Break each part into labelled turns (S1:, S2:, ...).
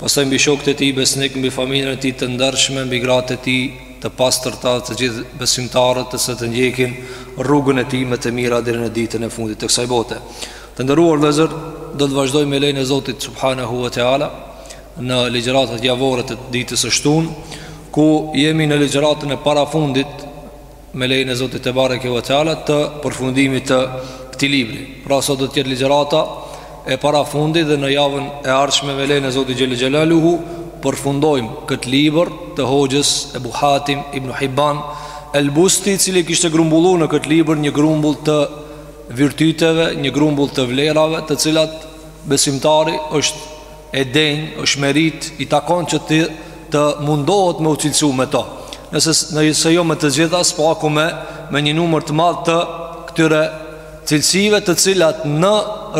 S1: Pastaj mbi shokët e tij besnikë, mbi familjen e tij të ndershme, mbi gratë e tij të pastërta dhe të gjithë besimtarët të cilët ndjekin rrugën e tij me të mira deri në ditën e fundit të kësaj bote. Të nderuar vëllezër, do të vazhdojmë me lejen e Zotit subhanahu wa taala në ligjëratat javore të ditës së shtunë, ku jemi në ligjëratën e parafundit me lejen e Zotit tebareke ve teala të përfundimit të këtij libri. Pra sot do të jetë ligjërata e parafundit dhe në javën e ardhshme me lejen e Zotit xhelle xhelaluhu përfundojmë këtë libër të hoxhës Ebu Hatim ibn Hibban El Busti cili kishte grumbullu në këtë libër një grumbull të virtyteve, një grumbull të vlerave të cilat besimtari është e denjë, është merit, i takon që të, të mundohet me u cilësu me to. Nëse, nëse jo me të gjitha, s'paku me, me një numër të madh të këtyre cilësive të cilat në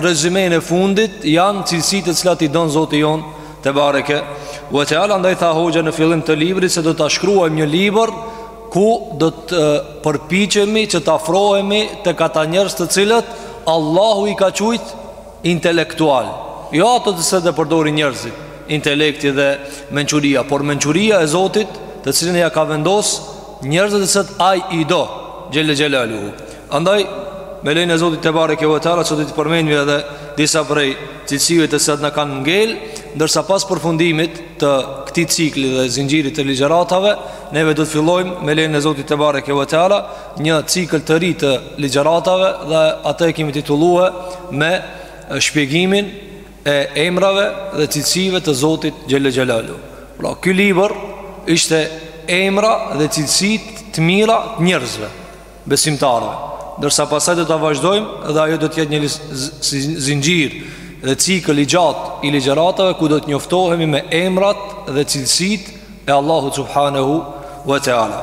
S1: rezymenë e fundit janë cilësi të cilat i don Zoti jonë tebareke ve teala. Andaj tha hoxha në fillim të librit se do të shkruajmë një libër ku do të përpiqemi që të afrohemi tek ata njerëz të cilat Allahu i ka qujt intelektual, jo ato të cilat e përdorin njerëzit, intelekti dhe mençuria, por mençuria e Zotit, të cilën ja ka vendos njerëzve të cilët ai i do, xhelle xhelaluhu. Andaj me lejen e Zotit tebareke ve teala sot do të përmendim edhe disa prej cilësive të cilat na kanë ngel, ndërsa pas përfundimit të këtij cikli dhe zinxhirit të ligjëratave, neve do të fillojmë me lejen e Zotit tebareke ve teala një cikël të ri të ligjëratave dhe atë e kemi titullue me shpjegimin e emrave dhe cilësive të Zotit xhelle xhelaluhu. Pra, ky libër ishte emra dhe cilësitë të mira të njerëzve, besimtarëve. Ndërsa pastaj do të vazhdojmë dhe ajo do të jetë një zinxhir dhe cikël i gjatë i ligjëratave ku do të njoftohemi me emrat dhe cilësitë e Allahut Subhanehu ve Teala.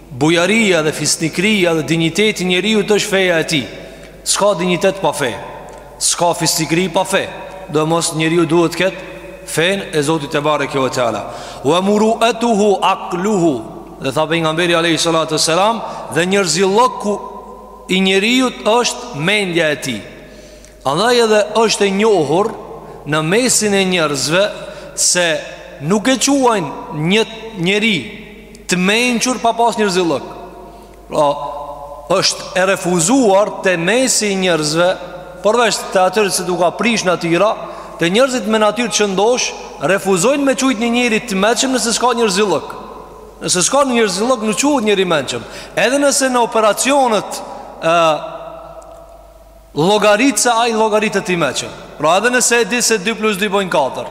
S1: Bujaria dhe fisnikëria dhe dinjiteti i njeriut është feja e tij. S'ka dinjitet pa fe. S'ka fisnikëri pa fe. Domos njeriu duhet të ketë fenë e Zotit tebareke ve teala. Wa muru'atuhu aqluhu. Dhe tha pejgamberi alayhi salatu wassalam dhe njerëzilloku i njeriut është mendja e tij. Andaj edhe është e njohur në mesin e njerëzve se nuk e quajnë një njeri të mençur pa pas njerëzillok. Pra, është e refuzuar te mesi i njerëzve, përveç te atyre që u ka prish natyra, te njerëzit me natyrë të shëndosh, refuzojnë me qujt një njeri të mençëm nëse s'ka njerëzillok. Nëse s'ka njerëzillok, nuk quhet njeri mençëm. Edhe nëse në operacionet e, Llogarit se ai llogaritet i meçëm Pra edhe nëse e di se 2 plus 2 bojnë 4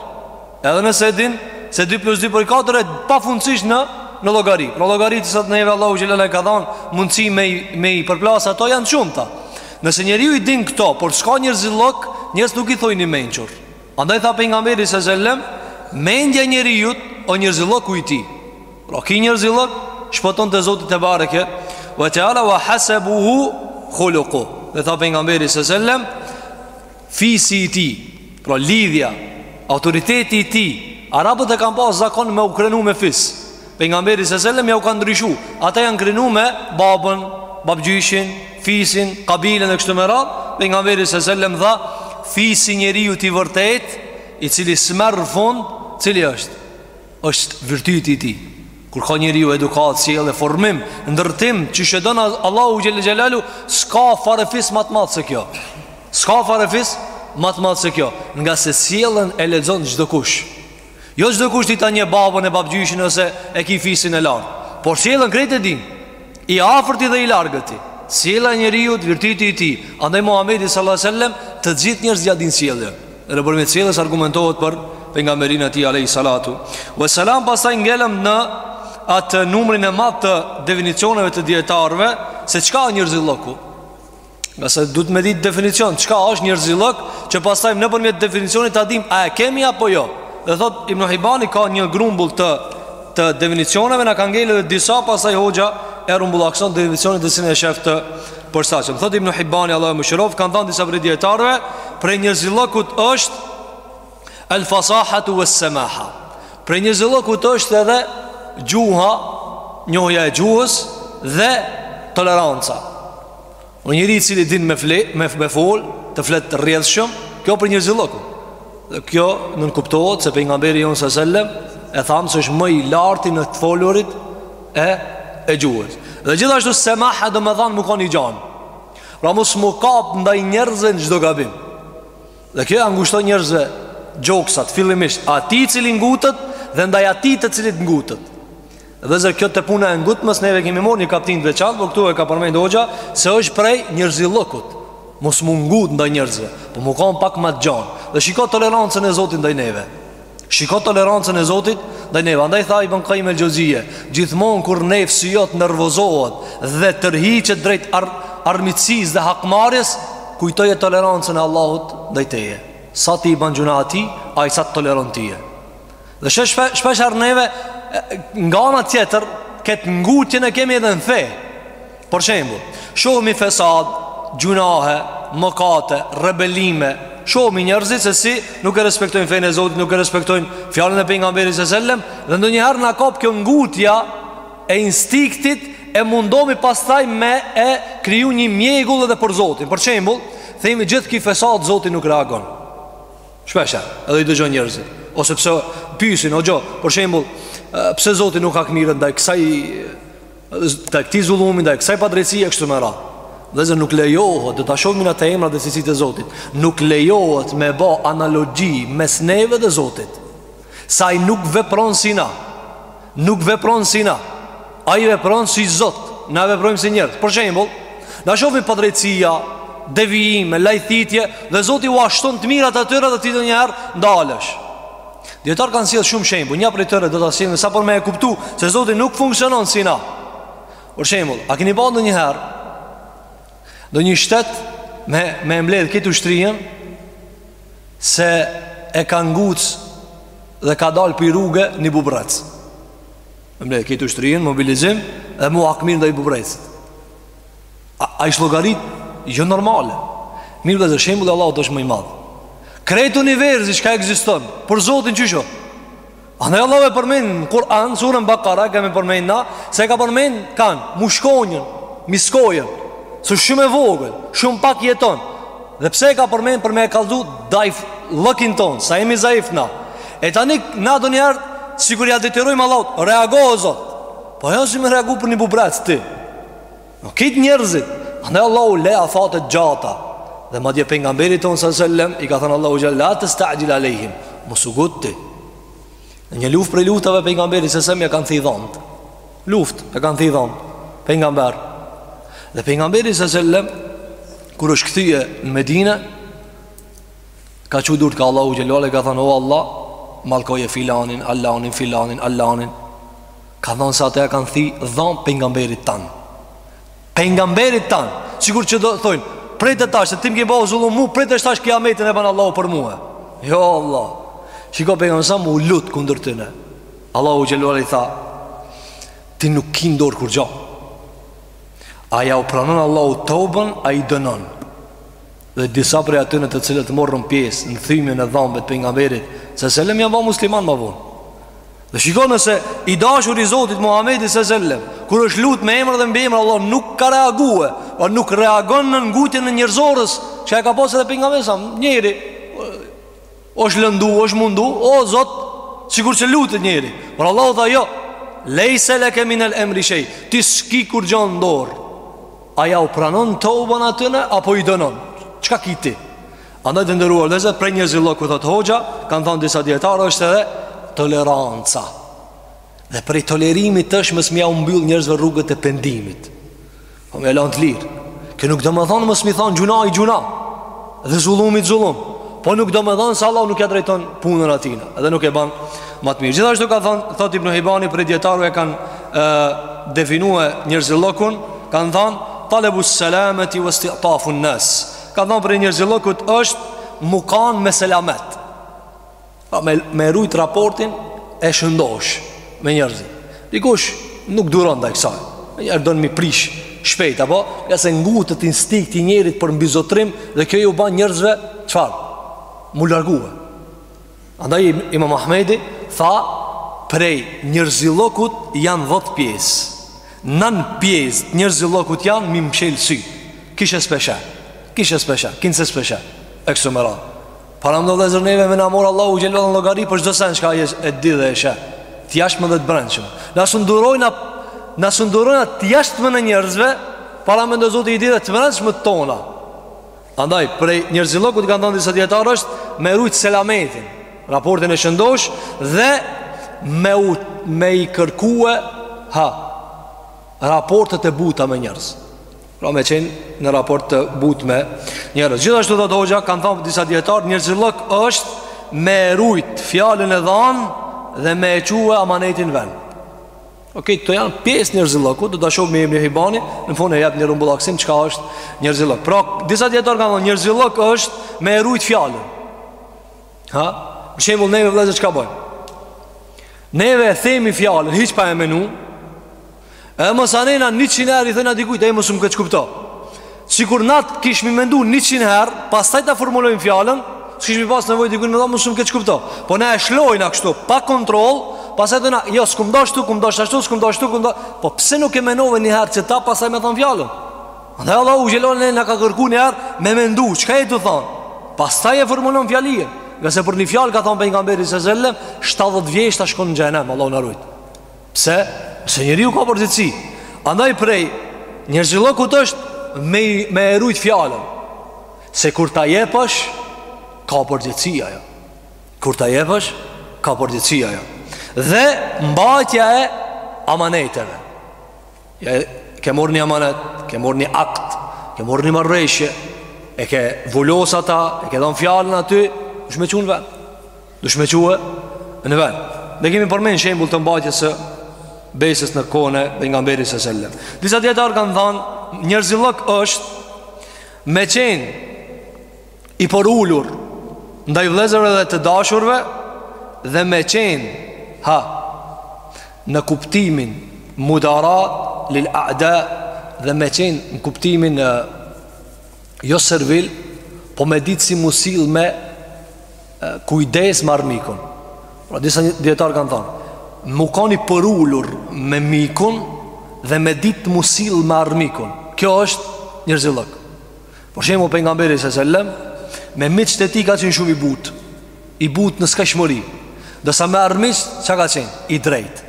S1: Edhe nëse e din se 2 plus 2 bojnë 4 E pafundësish në, në llogari Pra llogarit sa të neve Allahu xhelalu ka dhan Mundësi me, me i përplas ato janë shumta Nëse njeriu i din këto Por s'ka njerëzillok Njerëz nuk i thojnë i mençur Andaj tha Pejgamberi s.a.s. Mendja e njeriut o njerëzilloku i tij Pra ki njerëzillëk Shpëton te Zoti tebareke Ve teala ve hasebuhu Khulukuh Dhe tha Pejgamberi s.a.s. Fisi i tij Pra lidhja Autoriteti i tij Arabët e kanë pas zakon me u krenu me fis Pejgamberi s.a.s. Ja u ka ndryshu Ata janë krenu me babën Babgjyshin Fisin Kabilen e kështu me radhë Pejgamberi s.a.s. tha Fisi i njeriut i vërtet I cili s'merr fund Cili është Ësht virtyti i tij. Kur ka njeriu edukatë, sjellje, formim, ndërtim, qysh e don Allahu xhel xhelalu, s'ka farefis më të madh se kjo. S'ka farefis më të madh se kjo, ngase sjellën e lexon çdo kush. Jo çdo kush ti ta njeh babën e babgjyshin ose e ki fisin e lartë, por sjellën krejt e din. I afërti dhe i largëti Sjellja e njeriut, virtyti i tij Andaj Muhammedi s.a.s. Të gjithë njerëzit ja din sjelljen Dhe përmes sjelljes argumentohet për Pejgamberinë e tij alejhi salatu Ve selam pastaj ngelëm në Atë numrin e madh të Definicioneve të dijetarëve Se çka njerëzilloku Ngase duhet me ditë definicion Çka është njerëzillëk Që pastaj nëpërmjet definicionit ta dim A e kemi apo jo Dhe thot Ibn Hibani ka një grumbull të Të definicioneve Na ka ngel edhe disa pastaj hoxha E rrumbullakson definicionin të cilin e shef të Përshtatshëm Thot Ibn Hibani Allahu e Mëshiroftë Kanë thanë disa prej dijetarëve Prej njerëzillëkut është El fasahatu ue semaha Prej njerëzillëkut është edhe gjuha Njohja e gjuhës dhe toleranca O njeriu i cili din me, fle, me, me fol Të flet rrjedhshëm Kjo prej njerëzillëkut Dhe kjo nënkuptohet se Pejgamberi jonë s.a.s. E thamë se është më i larti në të folurit e, e gjuhës Dhe gjithashtu semaha domethanë me konë i gjanë Pra mos m'u kapë ndaj njerëzve n'çdo gabim Dhe kjo ja ngushton njerëzve gjoksat fillimisht atij i cili ngutet dhe ndaj atij të cilit ngutet. Edhe pse kjo te puna e ngutmes neve kemi marrë një kaptin të veçantë, por këtu e ka përmend hoxha se është prej njerëzillëkut. Mos m'u ngut ndaj njerëzve, po m'u kanë pak ma të gjan. Dhe shiko tolerancën e Zotit ndaj neve. Shiko tolerancën e Zotit ndaj neve. Andaj tha Ibn Kajim el-Xheuzije, gjithmonë kur nefsi jot nervozohet dhe tërhiqet drejt ar armiqësisë dhe hakmarrjes, kujtoje tolerancën e Allahut ndaj teje. Sa ti i bën gjynah atij, ai sa të toleron ti. Dhe shpesh shpeshherë neve nga ana tjetër këtë ngutjen e kemi edhe në fe. Për shembull, shohmi fesad, gjynahe, mëkate, rebelime Shohmi njerëzit se si nuk e respektojnë fenë e Zotit Nuk e respektojnë fjalën e pengamberit se selem Dhe ndonjëherë na kap kjo ngutja e instinktit E mundomi pastaj me e kriju një mjegull edhe për Zotin Për shembull, themi gjithë ky fesad Zoti nuk reagon Shpesh, edhe i dëgjon njerëzit Ose pse pysin, hoxho, për shembull Pse Zoti nuk hakmiret ndaj kësaj Ndaj këtij zullumi, ndaj kësaj padrejtësie kështu me radhë. Vllezër nuk lejohet, do ta shohim te emrat dhe cilësitë e Zotit. Nuk lejohet me ba analogji mes neve dhe Zotit. Se ai nuk vepron si na. Nuk vepron si na. Ai vepron si Zot, na veprojmë si njerëz. Për shembull, na shohim padrejtësia, devijime, lajthitje dhe Zoti ua shton të mirat atyre dhe ti ndonjëherë ndalesh. Dijetarët kanë sjellë shumë shembuj, një prej tyre do ta sjellim sa për me e kuptu se Zoti nuk funksionon si na. Për shembull, a keni pa ndonjëherë ndonjë shtet me e mbledh krejt ushtrinë se e ka nguc dhe ka dal prej rruge një bubrrec. Me mbledh krejt ushtrinë, mobilizim dhe mu hakmir ndaj bubrrecit. A ish llogarit jo normale Mirë vllezër shembulli i Allahut është më i madhë Krejt universi çka ekziston Për Zotin çysh Andaj Allahu e përmend në Kur'an Surën Bekare kemi përmend na Se e ka përmend kanë mushkonjën Miskojën Se shumë e vogël Shumë pak jeton Dhe pse e ka përmend për me e kallzu Daifllëkun tonë Sa jemi zaif na E tani na ndonjëherë Sikur ia detyrojmë Allahut Reago o Zot Po jo si me reagu për një bubrrec ti Në kitë njerëzit Andaj Allahu u le afate të gjata Dhe madje pengamberi tonë se selem I ka thënë Allahu xhel La testaxhil alejhim Mos u ngut ti Në një luft prej luftave pengamberit se selem Ia kanë thy dhambt Luftë ia kanë thy dhambt Pengamberit Dhe pengamberi se selem Kur është kthye në Medine Ka çu durt ka Allahu xhel Ka thënë o Allah Mallkoje filanin, Allanin, filanin, Allanin Ka thënë se ata ia kanë thy dhamb pengamberit tanë Pengamberit tanë Sikur që do të thojnë Prej tash, se ti m'ke ba zullum mu Prej tash kijametin e banë Allahu për mue Jo Allah Shiko pengamberi sam u lut kundër tyne Allahu xhelelah i tha Ti nuk ki n'dorë kurrgjo A jau pranon Allahu teuben A i dënon Dhe disa prej atyne të cilët morën pjesë në thyemjen e dhambëve pengamberit Se selem janë ba musliman ma vonë Dhe shiko nëse i dashur i Zotit Muhammedi se selem Kur është lut me emra dhe mbiemra Allah nuk ka reague Po nuk reagon në ngutjen njerëzore Që e ka pas edhe pengamberi sam Njeri është lëndu, është mundu, o Zot, sikur që lutet njeri. Por Allahu tha jo, lejse leke minel emri shej, ti s'ki kurgjo n'dorë. A jau pranon teuben atyne, apo i dënon? Çka ki ti? Andaj të nderuar vllezër, prej njerëzillokut thot hoxha, kanë thonë disa dijetarë është edhe toleranca. Dhe prej tolerimit është mos me jau mbyll njerëzve rrugët e pendimit. Po me e lanë të lirë Kjo nuk do me thonë mos me i thonë gjynahit gjynah Dhe zullumit zullum Po nuk do me thonë se Allahu nuk ja drejton punën atina Edhe nuk e banë ma të mirë Gjithashtu ka thonë Thot Ibn Hibani prej dijetarve kanë e, definue njerëzillokun Kanë thonë Talebu selameti vestitafun nas Kanë thonë prej njerëzillokut është mu kan me selamet Pra me me rujt raportin e shëndosh me njerëzit. Dikush nuk duron ndaj kësaj. Don mi prish shpejt apo jo se ngutet instinkti i njerit për mbizotrim dhe kjo ju ban njerëzve çfarë? Mu largue. Andaj Imam Ahmedi tha prej njerëzillokut janë 10 pjesë. Nan pjesë njerëzillokut janë mi mshel sy. Kishe s'pe sheh. Kishe s'pe sheh, kinse s'pe sheh. Eksumerat. Paramendo vllezër neve me na marr Allahu xhele ve ala n'llogari për çdo sen Çka ai e di dhe e sheh T'jashtme dhe të brendshme Na s'un durojna Na s'un durojna t'jashtmen e njerëzve Paramendo Zoti i di dhe të brendshmet tona Andaj, prej njerëzillokut kanë thënë disa dijetarë është Me rujt selametin Raportin e shëndosh Dhe me, u, me i kërkue Ha Raportet e buta me njerëz Pra me qenë në raport të but me njerëz Gjithashtu thotë hoxha kanë thanë disa dijetarë Njerëzillëk është me rujt fjalën e dhanë Dhe me e çue amanetin n'ven Ok, kto janë pjesë njerëzillëku Do ta shohmi Ibn Hibani Në fund e jep një rrumbullaksim çka është njerëzillëk Pra disa dijetarë kanë thanë njerëzillëk është me rujt fjalën Ha? Për shembull neve vllezër çka bëjmë Neve e themi fjalën Hiç pa e menu E masanej na njëqin herë i thena dikujt ej mos um keqkupto Sikur na t'kishmi mendu njëqin herë Pastaj ta formulojm fjalën S'kishmi pas nevojë dikujt me thon mos um keqkupto Po na e lshojna kështu Pa kontroll Pastaj thena Jo s'kom dasht kshtu Kom dasht ashtu S'kom dasht kshtu kom dasht Po pse nuk e menove një herë qeta Pastaj me thonë fjalën Andaj Allahu xhele ve ala ne në ka kërku një herë Me mendu Çka je tu thonë Pastaj e formulon fjalinë Ngase për një fjalë ka thonë Pejgamberi alejhi selam 70 vjet shkon në xhehenem Allahu na rujtë Pse? Se njeriu ka përgjegjësi. Andaj prej njerëzillokut është me e rujt fjalën. Se kur ta jepësh ka përgjegjësi ajo. Kur ta jepësh ka përgjegjësi ajo. Dhe mbajtja e amaneteve. Ja ke marrë një amanet, ke marrë një akt, ke marrë një marrëveshje, e ke vulos ata, e ke dhënë fjalën aty, dush me çu n'vend. Dush me çue në vend Ne kemi përmend shembul të mbajtjes së besës në kohën e pejgamberit se selem Disa dijetarë kanë thanë njerëzillëk është me qenë i përulur ndaj vëllezërve dhe të dashurve dhe me qenë ha në kuptimin mudarat lil a'da dhe me qenë në kuptimin jo servil po me ditë si m'u sill me Kujdes me armikun. Pra disa dijetarë kanë thënë, me kanë i përulur me mikun dhe me ditë m'u sill me armikun. Kjo është njerëzillëk. Për shembull pejgamberi sa selam me miqtë e tij ka qenë shumë i butë, i butë në skajshmëri. Ndërsa me armiq çka ka qenë? I drejtë.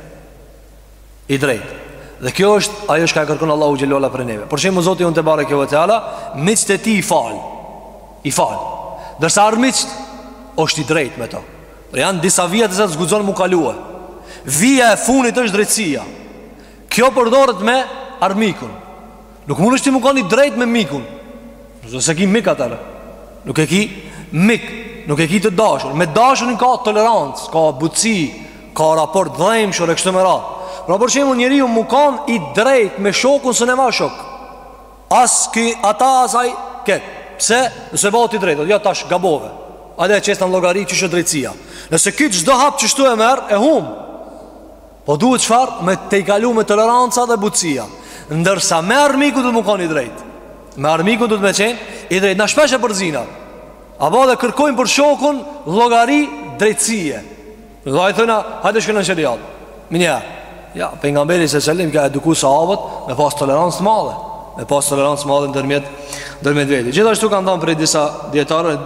S1: i drejtë. Dhe kjo është ajo çka e kërkon Allahu xhele ve ala prej neve. Për shembull Zoti jonë tebareke ve teala, miqtë e tij i fal. I fal. Ndërsa armiqtë është i drejtë me to. Por janë disa vija të cilat s'guxon m'u kalue. Vija e funit është drejtësia. Kjo përdoret me armikun. Nuk mundesh ti me kon i drejt me mikun Nuk s'e ki mik atëherë Nuk e ki mik Nuk e ki të dashur Me t'dashurin ka tolerancë Ka butësi Ka raport dhimbshuri e kështu me radhë Pra për shembull njeriu me kon i drejt me shokun s'e njeh ma shok As ky ata as ai ket Pse nëse bëhet i drejt Ja tash gabove Hajde e qesim në llogari qysh është drejtësia Nëse ky çdo hap kështu e merr E humb Po duhet çfarë me tejkalu me toleranca dhe butësia. Ndërsa me armikun duhet me kanë i drejt. Me armikun duhet me qenë i drejt. Na shpesh e përzijna. Apo dhe kërkojnë për shokun llogari drejtësie. A i thojna, hajde shkojna në sheriat. Menjëherë. Ja, pejgamberi se selim ka edukuar sahabët me pas tolerancë të madhe, me pas tolerancë të madhe ndërmjet ndërmjet veti. Gjithashtu kanë thënë prej disa dijetarëve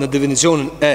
S1: në definicionin e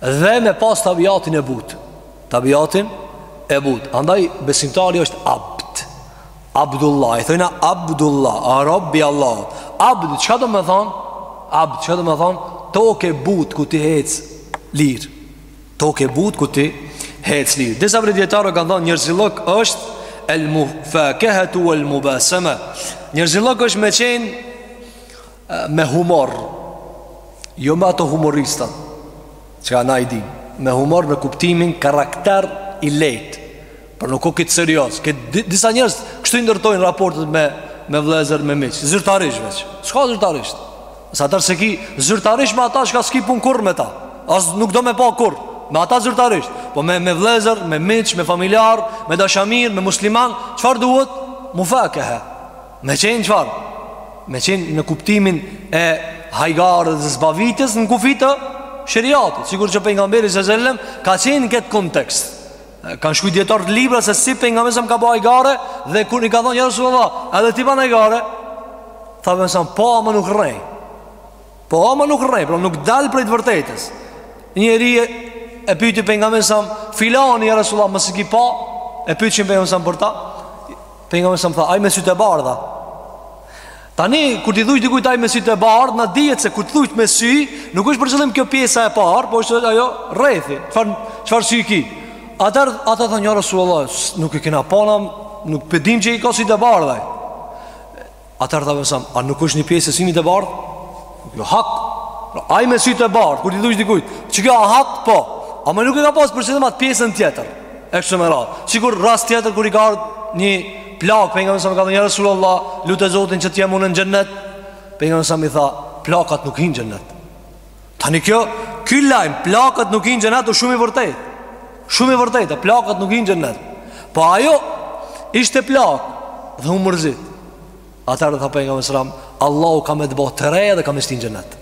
S1: Dhe me pas tabiatin e but Tabiatin e but Andaj besimtari është abd Abdullah I thojna Abdullah A robi i Allahut Abd, çka domethonë? Abd, çka domethonë? Tok e but ku ti hec lir Tok e but ku ti hec lir Disa prej dijetarëve kanë thonë njerëzillëk është El mufakehetu el mubaseme Njerëzillëk është me qenë Me humor Jo me ato humoristat Çka na i dim Me humor në kuptimin karakter i lejt Por nuk o këtë serioz, që Disa njerëz kështu i ndërtojnë raportet me Me vllezër, me miq Zyrtarisht veç S'ka zyrtarisht Se atëherë s'e ki Zyrtarisht me ata çka s'ki punë kurrë me ta As nuk do me pa kurrë Me ata zyrtarisht Po me, me vllezër, me miq, me familjarë Me dashamirë, me muslimanë Çfarë duhet? Mufakehe Me qenë çfarë? Me qenë në kuptimin e hajgare dhe zbavitës në kufij të sheriatit Sikur që pengamberi sallallahu alejhi sellem ka qenë në këtë kontekst Kanë shkrujt dijetarët libra se si pengamberi alejhi selam ka bo hajgare Dhe kur i kanë thonë, ja Rasulullah, edhe ti ban hajgare Tha pengamberi alejhi selam, po ama nuk rrej Po ama nuk rrej, pra nuk dal prej të vërtetës. Njëri e, e pyeti pejgamberin alejhi selam filani ja Resulullah mos e ki pa, e pyetin pejgamberin alejhi selam për ta. Pejgamberi alejhi selam tha, ai me sy të bardha. Tani kur t'i thush dikujt ai me sy të bardhë, na dihet se kur të thuaj me sy, nuk është për qëllim kjo pjesa e bardhë, por është ajo rrethi. Çfarë çfarë sy ki? Ata ata thonë ja Resulullah, nuk e kena pa na nuk pe dim që i ka sy të bardha. Atëherë tha pengamberi alejhi selam, a nuk është një pjesë e synit e bardhë? Kjo hak pra, Ai me sy të bardhë, kur t'i thush dikujt Që kjo a hak, po Ama nuk e ka pas për qëllim atë pjesën tjetër E kështu me radhë Sikur rast tjetër, kur i ka ardh një plakë Pengamberit alejhi selam i ka thonë ja Resulullah Lute Zotin që t'jem unë në xhennet Pengamberi alejhi selam i tha Plakat nuk hijnë n'xhennet Tani kjo, ky lajm, plakat nuk hijnë n'xhenet, o shumë i vërtetë. Shumë i vërtetë, plakat nuk hijnë n'xhenet. Po ajo, ishte plakë, dhe u mërzit. Atëherë tha pengamberi alejhi selam, Allahu ka me të bo të re dhe ka me t'shti n'xhenet.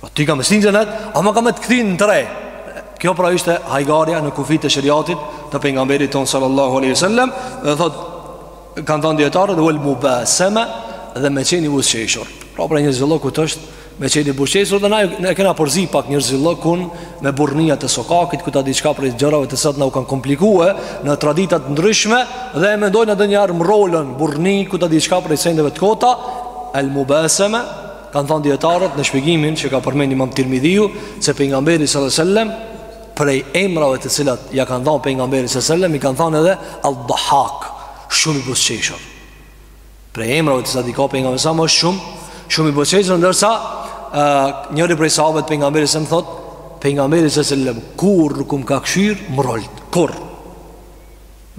S1: Po ty ka me t'shti n'xhenet, ama ka me të kthy në të re. Kjo pra ishte hajgarja në kufijt e sheriatit të pengamberit tonë sallallahu alejhi sellem dhe thotë kanë thonë dijetarët uel mubaseme dhe me qenë i buzëqeshur pra prej njerzillëkut është Me qenë i buzëqeshur dhe na e kena përzi pak njerzillëkun Me burrnia të sokakit ku ta di çka prej gjërave që sot na u kanë komplikue Në tradita të ndryshme dhe e mendojnë edhe njëfarë mrrolje Burrni ku ta di çka prej sendeve të kota El Mubeseme Kanë thonë dijetarët në shpjegimin që ka përmend imam Tirmidhiu Se pengamberi sallallahu alejhi ve sellem Prej emrave të cilat ia kanë thonë pengamberit sallallahu alejhi ve sellem I kanë thonë edhe Al-Dahak Shumë i buzëqeshur Prej emrave të cilat i ka pengamberi alejhi selam është shumë Shumë i buzëqeshur Ndërsa njëri prej sahabëve të pengamberit alejhi selam thotë Pengamberi sallallahu alejhi sellem Kurrë nuk më ka kshyr mrrolt Kurrë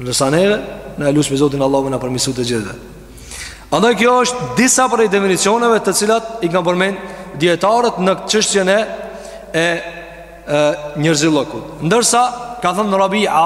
S1: Ndërsa neve Na e lusmi Zotin Allahun me na përmirësu të gjithve Andaj kjo është disa prej definicioneve të cilat i kanë përmend Dijetarët në çështjen e E, e njerzillëkut Ndërsa ka thënë Rabia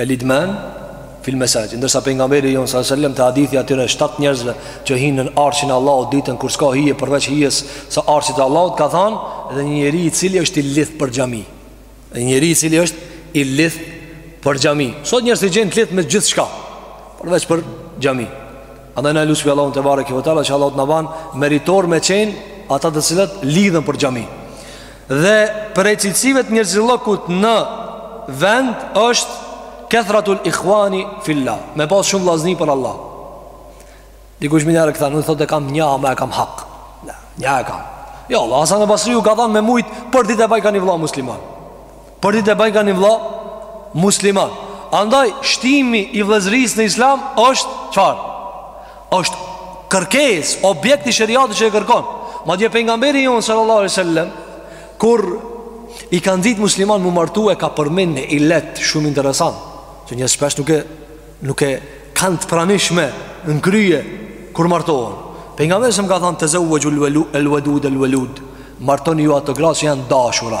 S1: El idman fil mesaxhid Ndërsa pejgamberi jonë sa selem të hadithi atyre shtatë njerëzve Që hinë në arshin e Allahut ditën Kur s'ka hije përveç hijes së arshit t'Allahut Ka thanë dhe një njeri i cili është i lidht për xhami Një njeri i cili është i lidht për xhami Sot njerëzit i gjen të lidht me gjithçka Përveç për xhami Andaj na e lusim Allahun tebareke ve teala Që Allahu të na ban meritor me qenë Ata të cilët lidhen për xhami Dhe prej cilësive të njerëzillëkut në vend është kethratul ikhwani filla, me pas shumë vllazni për Allah. Dikush menjëherë këta, nuk thotë e kam nja, ama e kam hak. Nja e kam. Jo, Allah, Hasan el Basriu ka thënë me mujt për ditë e baj ka ni vlla musliman. Për ditë e baj ka një vla musliman Andaj shtimi i vllazërisë në islam është çfar është kërkesë, objekt i sheriatit që e kërkon Madje pejgamberi jonë sallallahu alejhi ue sellem Kur i ka nxitë muslimant m'u martu e ka përmin një il-let shumë interesant Që njerëz shpesh nuk e, nuk e kanë të pranishme në krye kur martohen Pejgamberi sa selem ka thanë tezevvexhu elvedud elvelud Martoni ju ato gra që janë dashura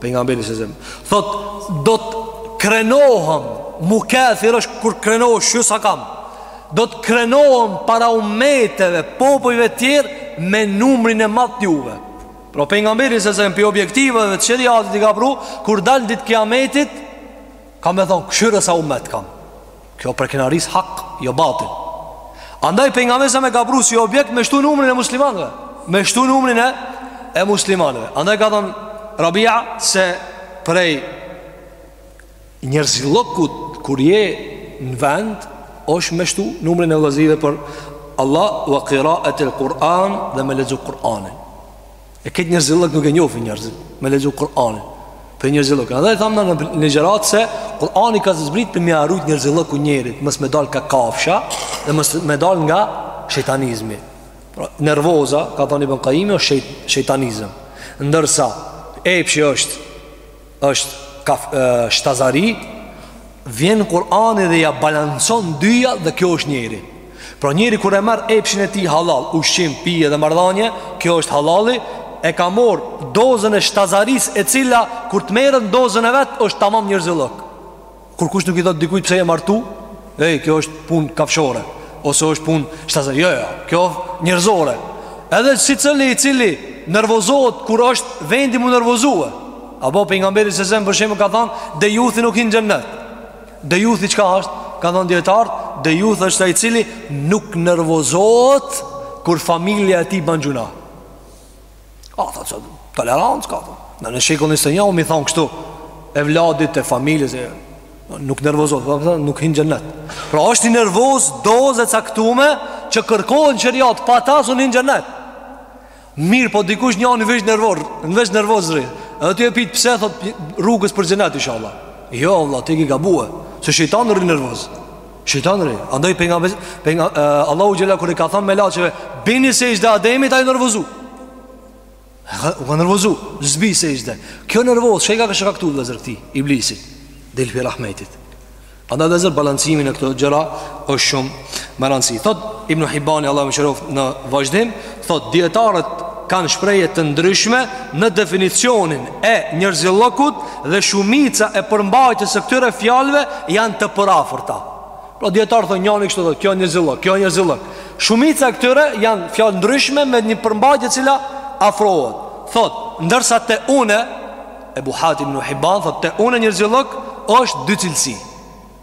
S1: Pejgamberi sa selam thotë do të krenohem mukathir është kur krenohesh çy sa kam. Do të krenohem para umeteve, popujve të tjerë me numrin e madh t'juve. Pra pejgamberi sa selam pi objektivave të sheriatit i ka pru kur dal ditë kiametit ka me thon kqyr sa umet kam. Kjo prej krenarisë hak, jo batil Andaj pejgamberi sa selem e ka pru si objekt me shtu numrin e muslimanëve Me shtu numrin e, e muslimanëve Andaj ka thonë Rabia se prej njërzilokut kur je në vend është me shtu numrin e vllaznive për Allah wa kiraatil Kur'an dhe me lexu Kur'anin E këtë njerëzillëk nuk e njofin njërzit Me lexu Kur'anin Prej njerëzillëk Andaj e thamë në ligjëratë se Kur'ani ka zbrit për me ia rujt njerëzillëkun njerit Mos me dal kah kafsha Dhe mos me dal nga shejtanizmi pra, Nervoza, ka thon Ibn Kajimi, është shejtanizëm Ndërsa, epshi është është kaf, e, shtazari Vjen Kur'ani dhe ia balancon dyja dhe kjo është njeri Pra njeri kur e merr epshin e tij hallall Ushqim, pije dhe marrëdhanie Kjo është hallalli E ka morr dozën e shtazarisë e cila Kur të merret dozën e vet është tamam njerëzillëk Kurkush nuk i thotë dikujt pse je martu, ej, kjo është punë kafshore ose është punë shtazë. Jo, jo, kjo njerëzore. Edhe secili i cili nervozohet kur është vendi m'u nervozue. Apo pejgamberi sa selem për shembull ka thënë, "Dejuthi nuk hin n'xhennet." Dejuthi çka është? Kanë thënë dijetarët, "Dejuth është ai i cili nuk nervozohet kur familja e tij ban gjynah." A, tha që tolerancë ka thanë në shekullin e sotëm, m'i thonë kështu e evladit, e familjes, e nuk nervozohet, po thonë nuk hin xhennet. Pra është ni nervozë, dozë e caktume që kërkohen sheriat pa ta s'un hin xhennet. Mir po dikush janë veç nervoz, veç nervoz rri. Edhe ti e pyt pse, thot rrugës për xhennet inshallah. Jo valla ti ke gabuar, se shejtani rri nervoz. Shejtani rri, andaj pejgamberi, pejga, Allahu xhele kur i ka thënë melaçeve, bini sexhde Ademit ai u nervozu. U ka nervozu, s'bi sexhde. Kjo nervozë, çka ka shkaktu vllezër këtij, Iblisit, del prej rahmetit. Andaj vllezër balancimi i këto gjëra është shumë me rëndësi. Thot Ibn Hibani Allahu e mëshiroft në vazhdim, Thot, djetarët kanë shprehje të ndryshme në definicionin e njerëzillëkut dhe shumica e përmbajtjes së këtyre fjalëve janë të përafërta. Pra djetarët thonë njani kështu thotë kjo njerëzillëk, kjo njerëzillëk. Shumica e këtyre janë fjalë të ndryshme me një përmbajtje e cila afrohet. Thot, ndërsa te une, Ebu Hatim Ibnu Hiban, thot, te une njerëzillëk është dy cilësi.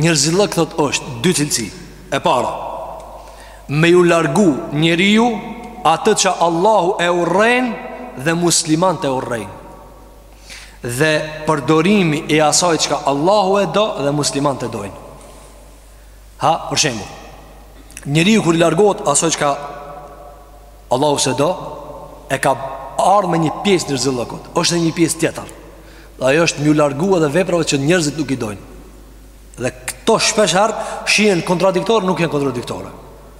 S1: Njerëzillëk thot është dy cilësi. E para, me ju largu njeriu atë që Allahu e urren dhe muslimant e urrejnë. Dhe përdorimi i asaj çka Allahu e do dhe muslimant e dojnë. Ha, për shembull. Njeriu kur i largohet asaj çka Allahu s'e do, e ka ardh me një pjesë njerëzillëkut. Është edhe një pjesë tjetër. Dhe ajo është me ju largu edhe veprave që njerëzit nuk i dojnë. Dhe këto shpesh herë shihen kontradiktore, nuk janë kontradiktore.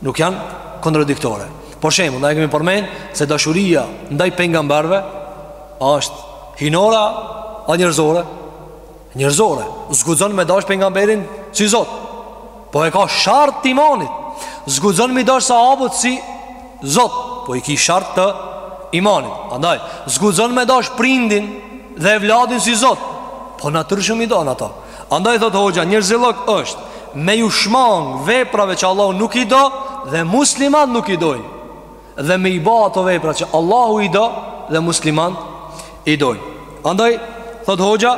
S1: Nuk janë kontradiktore. Për shembull, na e kemi përmend se dashuria ndaj pejgamberëve është hyjnore a njerëzore? Njerëzore. S'guxon me dash pejgamberin si Zot. Po e ka shart t'imanit. S'guxon me dash sahabët si Zot, po i ki shart të imanit. Andaj, s'guxon me dash prindin dhe evladin si Zot. Po natyrshëm i don ata. Andaj thot hoxha, njerëzillok është me ju shmang veprave që Allahu nuk i do dhe muslimant nuk i dojnë. Dhe me i ba ato vepra që Allahu i do dhe muslimant i dojnë. Andaj, thot hoxha,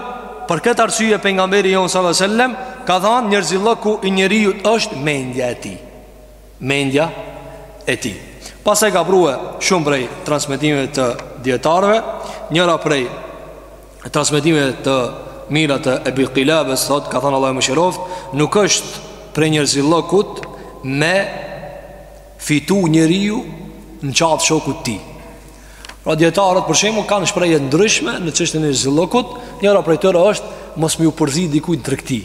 S1: për këtë arsye pejgamberi jon sallallahu alajhi wasallam ka thënë njerëzilloku i njeriut është mendja e tij. mendja e tij. Pastaj ka prue shumë prej transmetimeve të djetarve, njëra prej transmetimeve të mira t' e Ebi Kilabes, thot, ka thonë Allahu e mëshiroft, nuk është prej njerëzillëkut me fitu njeriu në qafë t' shokut t'tij. Pra djetarët për shembull kanë shprehje t'ndryshme në çështjen e njerëzillëkut, njëra prej tyre është mos me ju përzi dikuj në tregti.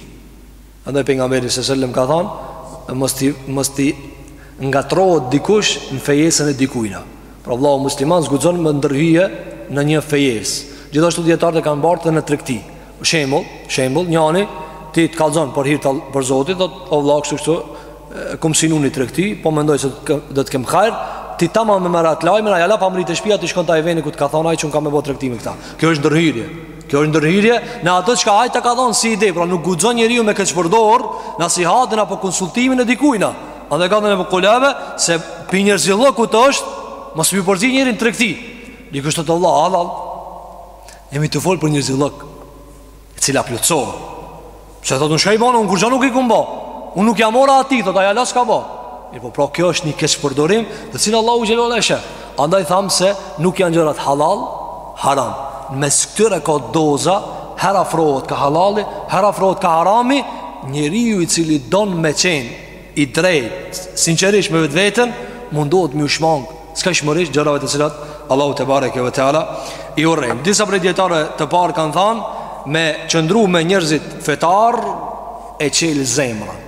S1: Andaj pejgamberi sallallahu alajhi wasallam ka thënë, mos t'i mos t'i ngatrrohet dikush në fejesën e dikujna. Pra vllau musliman s'guxon me ndërhyje në një fejesë. Gjithashtu dijetarët e kanë bartë edhe në tregti. Shembull, shembull, njani ty të kallzon për hir të për Zotit, o vlla kështu kështu Kom synu ni tregti, po mendoj se do të kem hajr, ti tamam e merr at lajmin, a jalla pa mrri te shpia, ti shkon te aj veni ku të ka thon ai që unë ka me bo tregti me këta. Kjo është ndërhyrje, kjo është ndërhyrje në atë çka ai ta ka thonë si ide, pra nuk guxon njeriu me keqpërdor nasihatin apo konsultimin e dikujna. Edhe ka thënë Ebu Kilabe, se pi njerëzillokut është mos me përzi njerin n'tregti. Dikush thotë Allah, Allah, jemi tu folë për njerëzillok. e cila plotëson se thot unë çka i bana unë kurgja nuk i kum ba unë nuk ia mora atij thot ai hala s'ka ba mirë po pra kjo është një keqpërdorim të cilin Allahu xhele ve ala e sheh andaj thamë se nuk janë gjërat hallall haram në mes këtyre ka doza her afrohet ka hallalli her afrohet ka harami njeriu i cili don me qenë i drejt sinqerisht me vetveten mundohet me ju shmangë Skajshmërisht gjërave të cilat Allahu tebareke ve teala i urren. Disa prej dijetarëve të parë kanë thënë me qëndru me njerëzit fetar e çel zemrën.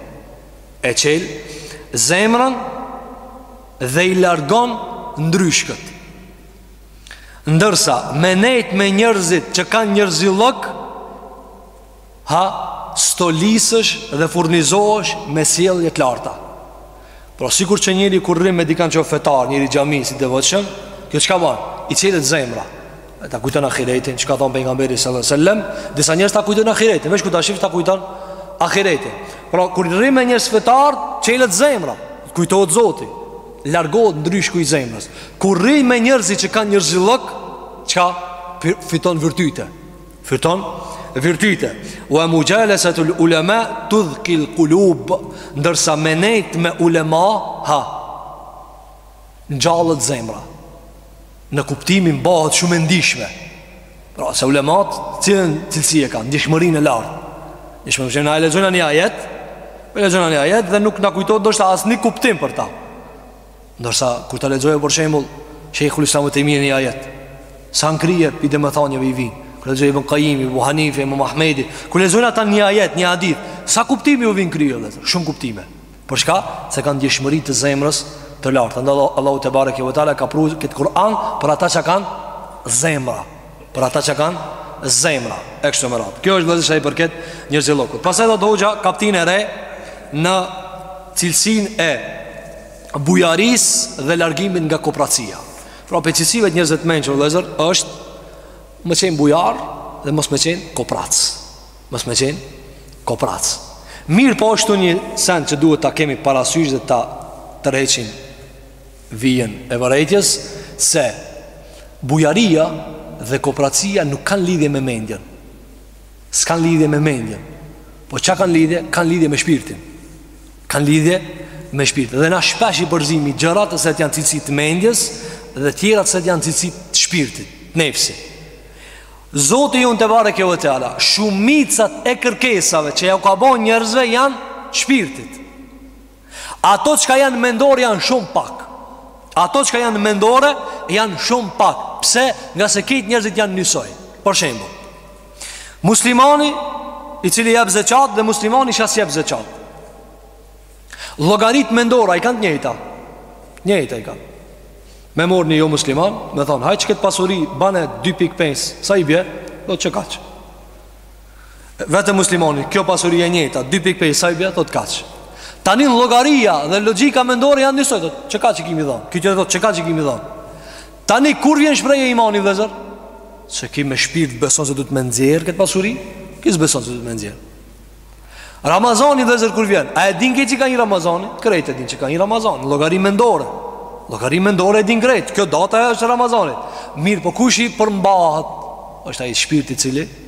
S1: E çel zemrën dhe i largon ndryshkët. Ndërsa me nejt me njerëzit që kanë njerëzillok Ha, stolisesh dhe furnizohesh me sjellje të larta. Pra sikur që njeri kur rri me dikan që fetar, njeri i xhamisë, i devotshëm, kjo çka ban? I çelet zemra. E ta kujton ahiretin, çka thon pejgamberi sallallahu alajhi wasallam, disa njerëz ta kujton ahiretin, veç kur ta shifsh ta kujton ahiretin. Pra kur rri me njerëz fetar, çelet zemra, kujtohet Zoti, largohet ndryshku i zemrës. Kur rri me njerëzit që kanë njerëzillok, çka fiton virtyte. Fiton virtyte Wa mujaleset ul ulema Tudhkil kulub Ndërsa me nejt me ulema Ha Ngjallet zemra Në kuptimin bëhet shumë e ndjeshme Pra se ulemat Cilën cilësi e ka Ndjeshmërinë e lartë Ndjeshmërinë e lartë Na e lexojna një ajet Na e lexojna një ajet Dhe nuk na kujtohet ndoshta asnjë kuptim për ta Ndërsa, kur ta lexojë për shembull Sheikhul Islam ibn Taymiyyah një ajet, sa n'krye pi domethënieve i vijn. Kur lexojë Ibn Qayyim, Ebu Hanife, Imam Ahmedi, kur lexojnë ata një ajet, një hadith, sa kuptime u vijn n'krye, shumë kuptime. Për çka? Se kanë ndjeshmëri të zemrës të lartë. Allahu tebareke ve teala ka pru këtë Kur'an për ata që kanë zemra. Për ata që kanë zemra E kështu me radhë Kjo është vëllezër sa i përket njerzillëkut Pastaj thotë hoxha kaptinë e re Në cilësinë e bujarisë dhe largimin nga kopracia Pra prej cilësive të njerëzit të mençur vëllezër është Me qenë bujar dhe mos me qenë koprac Mos me qenë koprac Mirëpo është këtu një sen që duhet ta kemi parasysh dhe ta tërheqim vijën e vërejtjes se bujaria dhe kopracia nuk kanë lidhje me mendjen. S'kanë lidhje me mendjen. Po çka kanë lidhje? Kanë lidhje me shpirtin. Kanë lidhje me shpirtin. Dhe na shpesh i përzimi gjërat se janë cilësi të mendjes dhe tjerat se janë cilësi të shpirtit, të nefsit. Zoti jonë tebareke ve teala Shumicat e kërkesave që jau ka bo njerëzve janë shpirtit Ato çka janë mendore janë shumë pak Ato çka janë mendore janë shumë pak Pse ngase krejt njerëzit janë njësoj Për shembull Muslimani i cili jep zeqat dhe muslimani çka s'jep zeqat Llogaritë mendore i kanë të njëjta Të njëjta i kanë Me marrë një jomusliman Me thonë hajt qe këtë pasuri bane 2.5 Sa i bje? Thotë qe kaq Vete muslimanin, kjo pasuri e njëjta 2.5 sa i bje, thot kaq Tani llogaria dhe logjika mendore janë njësoj Thot, qe kaq i ki me dhanë Ky tjetri thot, qe kaq i ki me dhanë Tani, kur vjen shprehje imani vëllezër? Se ky me shpirt beson se duhet me nxjerrë këtë pasuri Ky s'beson se duhet me nxjerrë Ramazani vëllezër kur vjen A e din krejt që ka një Ramazani? Krejt e din që ka një Ramazani Llogari mendore Llogari mendore e din krejt Kjo data është Ramazani Mirëpo kush i përmbahet është ai shpirti i cili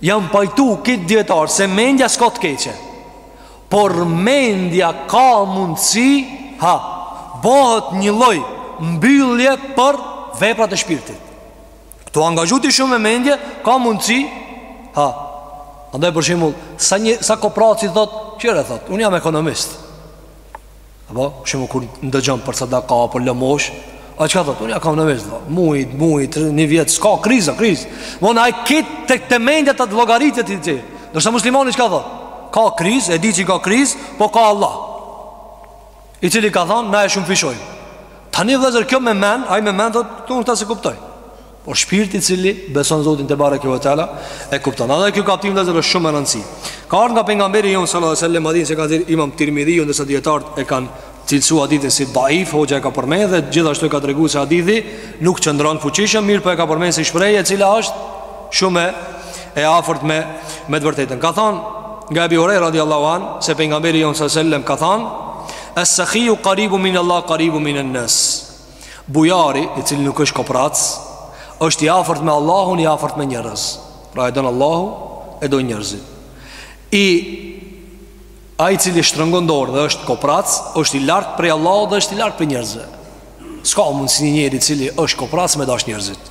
S1: Jan pajtu krejt dijetarët Se mendja s'ka të keqe Por mendja ka mundësi Ha Bohet një lloj Mbyllje për veprat e shpirtit Këtu angazhu ti shumë me mendje Ka mundësi Ha Andaj për shembull Sa, një, sa kopraci thot Kqyre thot Unë jam ekonomist Apo, shumë kur ndëgjon për sadaka, për lëmoshë A çka thot, unë ja kam në vesh dhe Mujt, mujt, një vjetë, s'ka kriza, kriz Mon, ai krejt te mendja te llogaritë i ti Ndërsa muslimani çka thot Ka krizë, e di që ka krizë, po ka Allah I cili ka thon, na e shumëfishojmë Tani vëllezër kjo me men, ai me men, thot, unë këta s'e kuptoj Po shpirti i cili beson Zotin tebareke ve teala E kupton Edhe kjo kaptinë vëllezër shumë me rëndësi Ka ardh nga pengamberi jonë salallahu alejhi ve selem Hadithin e ka nxjerrë imam Tirmidhiu Ndërsa dijetarët e kanë cilësu hadithin si daif Hoxha e ka përmend dhe gjithashtu e ka tregu se hadithi Nuk qëndron fuqishëm mirëpo e ka përmend si shprehje E cila është shumë e afërt me, me të vërtetën Ka than nga Ebi Hurejre radiallahu anhu Se pengamberi jonë salallahu alejhi ve selem ka than Es-sehiju karibun min Allah karibun min en-nas Bujari, i cili nuk është koprac, është i afërt me Allahun, i afërt me njerëz. Pra e don Allahu, e don njerëzit. I ai i cili shtrëngon dorë dhe është koprac, është i larg prej Allahut dhe është i larg prej njerëzve. S'ka mundësi një njeri i cili është koprac me dash njerëzit.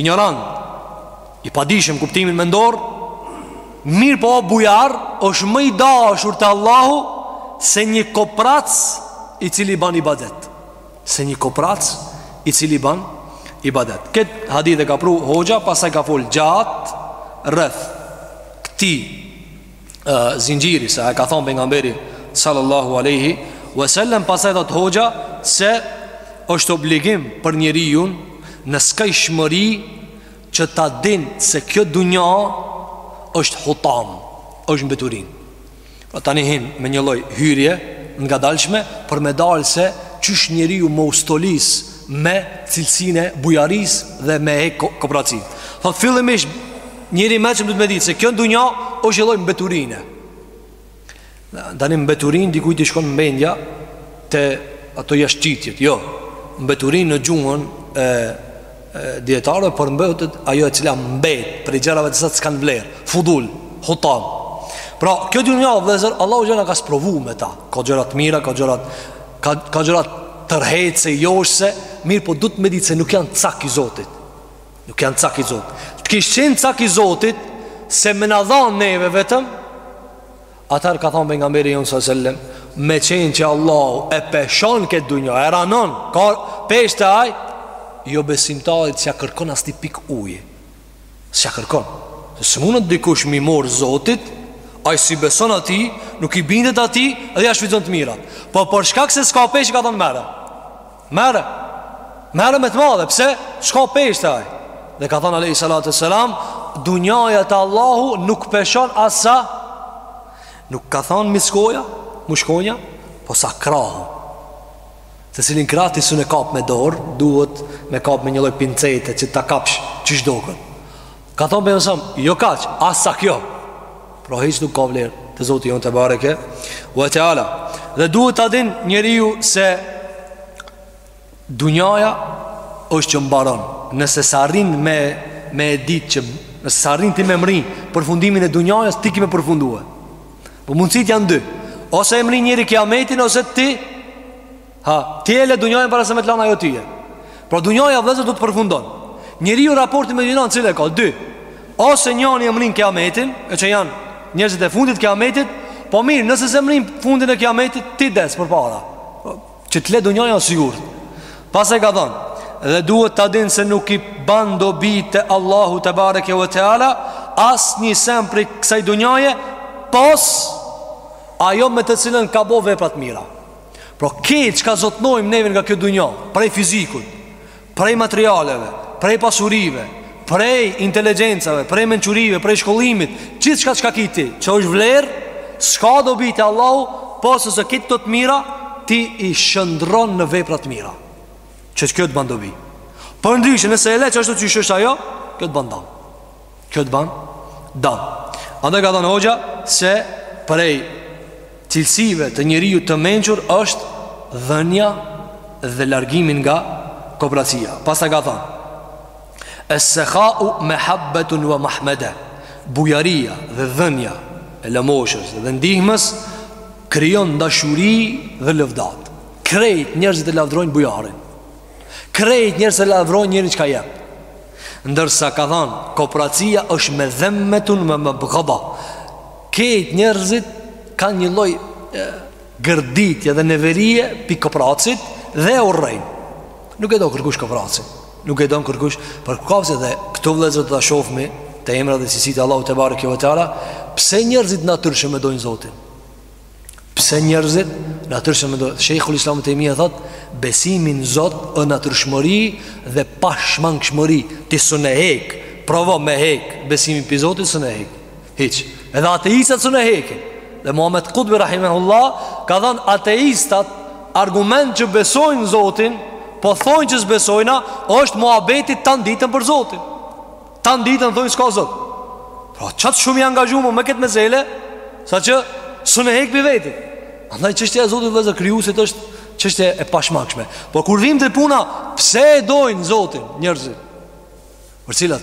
S1: Injorant I padishëm kuptimin mendor Mirëpo bujar është më i dashur te Allahu Se një koprac I cili ban ibadet Se një koprac I cili ban ibadet Këtë hadith e ka pru hoxha Pasaj ka fol gjatë Rreth Këtij zinxhiri se e ka thon pejgamberi sallallahu alaihi wasallam pasaj thot hoxha se është obligim për njeriun në skajshmëri që ta din se kjo dunja është hutam, është mbeturin. Pra tani hin me një lloj hyrje ngadalshme për me dal se qysh njeriu me u stolis me cilësinë e bujaris dhe me e kopracin. Thot fillimisht Njeri i mençëm duhet me ditë Se kjo dunja është lloj mbeturine Da një mbeturin Dikujt i shkon mendja Te ato jashtëqitjet Jo Mbeturin në gjuhën e, e dijetarëve Mbetet ajo e cila mbet Prej gjërave saqë s'kanë vlerë Fudul Hutam Pra kjo dunja vëllezër Allahu neve na ka sprovu me ta Ka gjëra t'mira Ka gjëra Ka, ka gjëra tërheqëse joshëse Mirëpo duhet me ditë se nuk janë cak i zotit Nuk janë cak i Zotit. Të kish qenë cak i Zotit, se me na dhanë neve vetëm, atëherë ka thonë pejgamberi jonë alejhi selam, me qenë që Allahu e peshon këtë dunja, e ranon, ka peshë te ai, jobesimtarit s'ja kërkon as një pik ujë. S'ja kërkon. Se si mundet dikush m'i marrë Zotit, ai s'i beson atij, nuk i bindet atij, edhe ja shfrytzon të mirat. Po për shkak se s'ka peshë, ka thonë merre. Merre, merre me të madhe, pse? S'ka peshë te ai Dhe ka thonë Alejhi Salatu Selam Dunjaja te Allahu nuk peshon as sa Nuk ka thonë miskoja, mushkonja Po sa krahu Secilin krah ti s'un e kap me dorë Duhet me kap me një lloj pincete Që ta kapsh qysh do këtë Ka thonë alejhi selam, jo kaq, as sa kjo Pra hiç nuk ka vlerë te zoti jonë tebareke Ve teala Dhe duhet ta din njeriu se Dunjaja është që mbaron Nëse s'arrin me, me dit që Nëse s'arrin ti me mri Përfundimin e dunjajës ti ki me përfundue Po mundësit janë dy Ose e mri njeri kijametin Ose ti Ja, ti e le dunjanë para se me të lanë ajo tyje Pra dunjaja vllezër do të përfundon Njeriu raporti me dunjanë cilë e ka Dy, ose njani e mrrin kiametin E që janë njerëzit e fundit kiametit Po mirë, nëse s'e mrrin fundin e kiametit Ti des përpara Që të le dunjaja o sigurt Pastaj ka thonë Dhe duhet ta dinë se nuk i ban dobi te Allahu tebareke ve teala Asnjë sen prej kësaj dunjaje Pos Ajo me të cilën ka bo vepra t'mira Pra krejt çka zotnojmë neve nga kjo dunja Prej fizikut, prej materialeve, prej pasurive, prej inteligencave, prej mençurive, prej shkollimit Gjithçka çka ki ti, që është vlerë, s'ka dobi te Allahu Pos nëse këto të mira, ti i shndërron në vepra të mira Që kjo të ban dobi Përndryshe, nëse e le qashtu qysh është ajo, kjo të ban dam Kjo të ban dam Andaj ka thënë hoxha se prej cilësive të njeriut të mençur është dhënja dhe largimi nga kopracia Pastaj ka thënë Es-sekhau mehabbetun ve mahmede Bujaria dhe dhënja e lëmoshës dhe ndihmës Krijon dashuri dhe lëvdatë Krejt njerëzit e lavdrojnë bujarin Krejt njerëzit e lavdrojnë njerin çka jep Ndërsa ka than, kopracia është medhemmetun ve mebgada. Krejt njerëzit kanë një lloj e, gërditje dhe neverie pi kopracit dhe e urrejnë. Nuk e do kërkush kopracin. Nuk e don kërkush për kopraci dhe këtu vllezër do ta shofmi te emrat dhe cilsitë e Allahu tebareke ve teala, pse njerëzit natyrshëm e dojnë Zotin? Pse njerëzit natyrshëm e do Sheikhul Islam Tejmija thot besimi në Zot ë natyrshmëri dhe pashmangshmëri ti s'un e hek provo me hek besimin pi Zoti s'un e hek hiç edhe ateistat s'un e hekin dhe Muhammed Qutbi rahimahullah ka thon ateistat argument që besojnë Zotin po thonë që s'besojna është muhabeti tan ditën për Zotin Tan ditën thonë s'ka zot. Pra qat shumë i angazhuar me këtë mesele, saqë s'un e hek pi veti. Andaj çështja e Zotit vëllezër krijuesit është çështje e pashmangshme. Po kur vim te puna, pse e dojnë Zotin njerëzit? Për qita,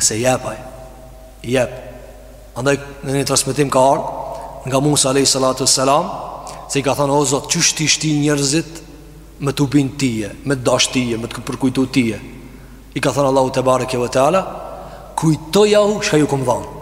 S1: se jep ai. Jep. Andaj në një transmetim ka ardhur nga Musa alayhi salatu sallam, se i ka thënë o Zot, qysh t'i shti njerëzit me t'u bind tije, me të dash tije, me të përkujtu tije. I ka thënë Allahu te bareke ve teala, kujtojau çka ju kam dhënë.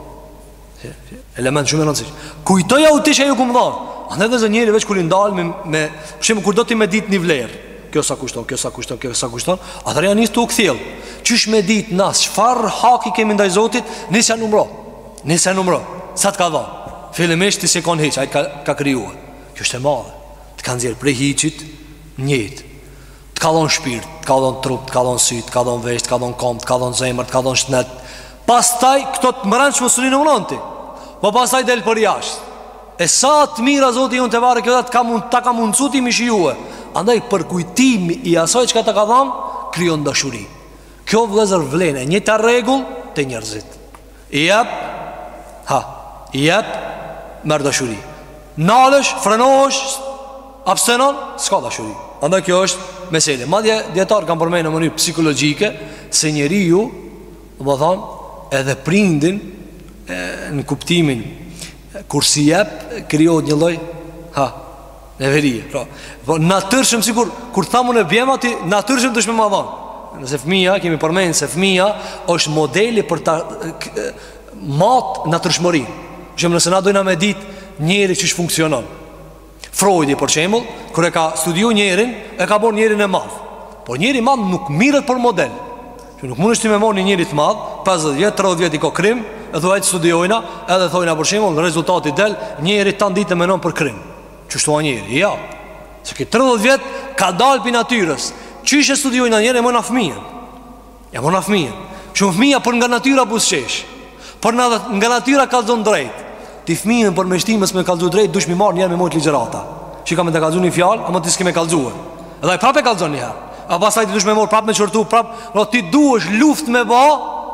S1: Element shumë me rëndësi. Kujtojau ti çka ju kam dhënë. Andaj dhe njeri veç kur i ndal me, për shembull kur do ti me ditë një vlerë. Kjo sa kushton, kjo sa kushton, kjo sa kushton. Atëherë ja nis t'u kthjell. Qysh me ditë na çfarë haki kemi ndaj Zotit, nisja numro. Nisja numro. Sa të ka dhënë? Fillimisht ti s'je kanë hiç, ai t'ka krijuar. Kjo është e madhe. Të ka nxjerr prej hiqit në jetë Të ka dhonë shpirt, të ka dhonë trup, të ka dhonë syt, të ka dhonë vesh, të ka dhonë kom, të ka dhonë zemër, të ka dhonë shnet Pastaj këto të mrendshme s'un i numron ti Po pastaj del përjashtë E sa të mira Zoti ynë tebareke ue teala, ta ka mundësu ti mi shijue Andaj përkujtimi i asaj çka ta ka dhonë, krijon dashuri Kjo vllezër vlen e njëjta rregull te njerzit Jep, ha, i jep, merr dashuri Nalesh, frenohesh, abstenon, s'ka dashuri Andaj kjo është mesele Madje dijetarët kanë përmen në mënyrë psikologjike Se njeri ju, domethonë, edhe prindin e, Në kuptimin, kur s'i jep, krijohet një lloj, ha, Neverie, pra Po natyrshëm sikur Kur tham unë bjem aty natyrshëm tashmë ma vonë Nëse fëmija, kemi përmenë se fëmija është modeli për ta mat natyrshmërinë Shembull nëse na dojna me dit njeri qysh funksionon Freudi për shembull Kur e ka studiu njerin E ka mor njerin e madh Por njeri i madh nuk mirret për model Që nuk mundesh ti me marrë një njeri të madh, 50 vjet, 30 vjet i ka krim, e thu ta studiojna, edhe thojna për shembull, në rezultati del, njeri tan ditën menon për krim. Qështu a njeri, ja. Se ki 30 vjet ka dalë pi natyrës. Qysh e studiojna njerin, e morna fëmijën. E morna fëmijën. Shembull fëmija për nga natyra buzëqesh. Për nga natyra kallzon drejt Ti fmijën për me shti mos me kallzu drejt Dush mi marrë njerë me majtë ligjërata Qe kam me të kallzu një fjalë Amo ti s'ki me kallzu Edhe ai prap e kallzon një A pastaj ti dush me morë prap me qortu prap no, Ti duhesh luftë me ba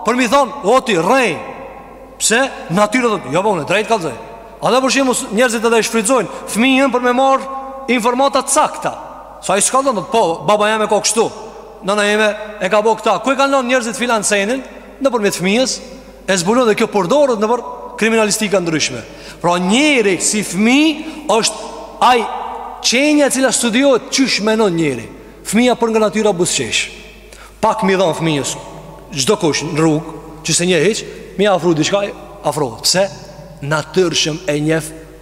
S1: Për mi thonë O ti rrej Pse natyra thotë Jo po unë drejt kallzoj Andaj për shembull njerëzit edhe e shfrytëzojnë Fmijën për me marrë informata të sakta Se ai kallzon thotë po Baba jem e ka kështu Nëna jeme e ka bo këta Ku e kanë njerëzit filan senin Nëpërmjet fëmijës e zbulon dhe kjo përdoret nëpër kriminalistika ndryshme. Pra njeri si fëmijë është ai qenia e cila studiohet qysh menon njeri. Fëmija për nga natyra buzëqesh. Pak mi dhon fëmijës çdo kush në rrugë, që s'e njeh hiç, mi afru diçka, afrohet. Pse? Natyrshëm e njef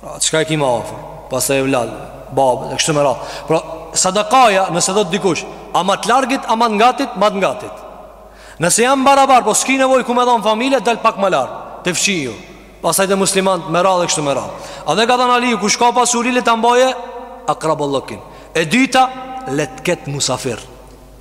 S1: Pra, çka e kima afër? Pastaj evlad, babë, e kështu me radhë. Pra, sadakaja, nëse thotë dikush, a ma të largit, a ma të ngatit, ma të ngatit. Nëse janë barabar, po s'ki nevoj ku me dhonë familje, del pak ma larg, te fqiu. Pastaj te muslimant, me radhë e kështu me radhë. Andaj ka thonë Aliu, kush ka pasuri le të mbaje akraballëkin. E dyta, le të ketë musafir.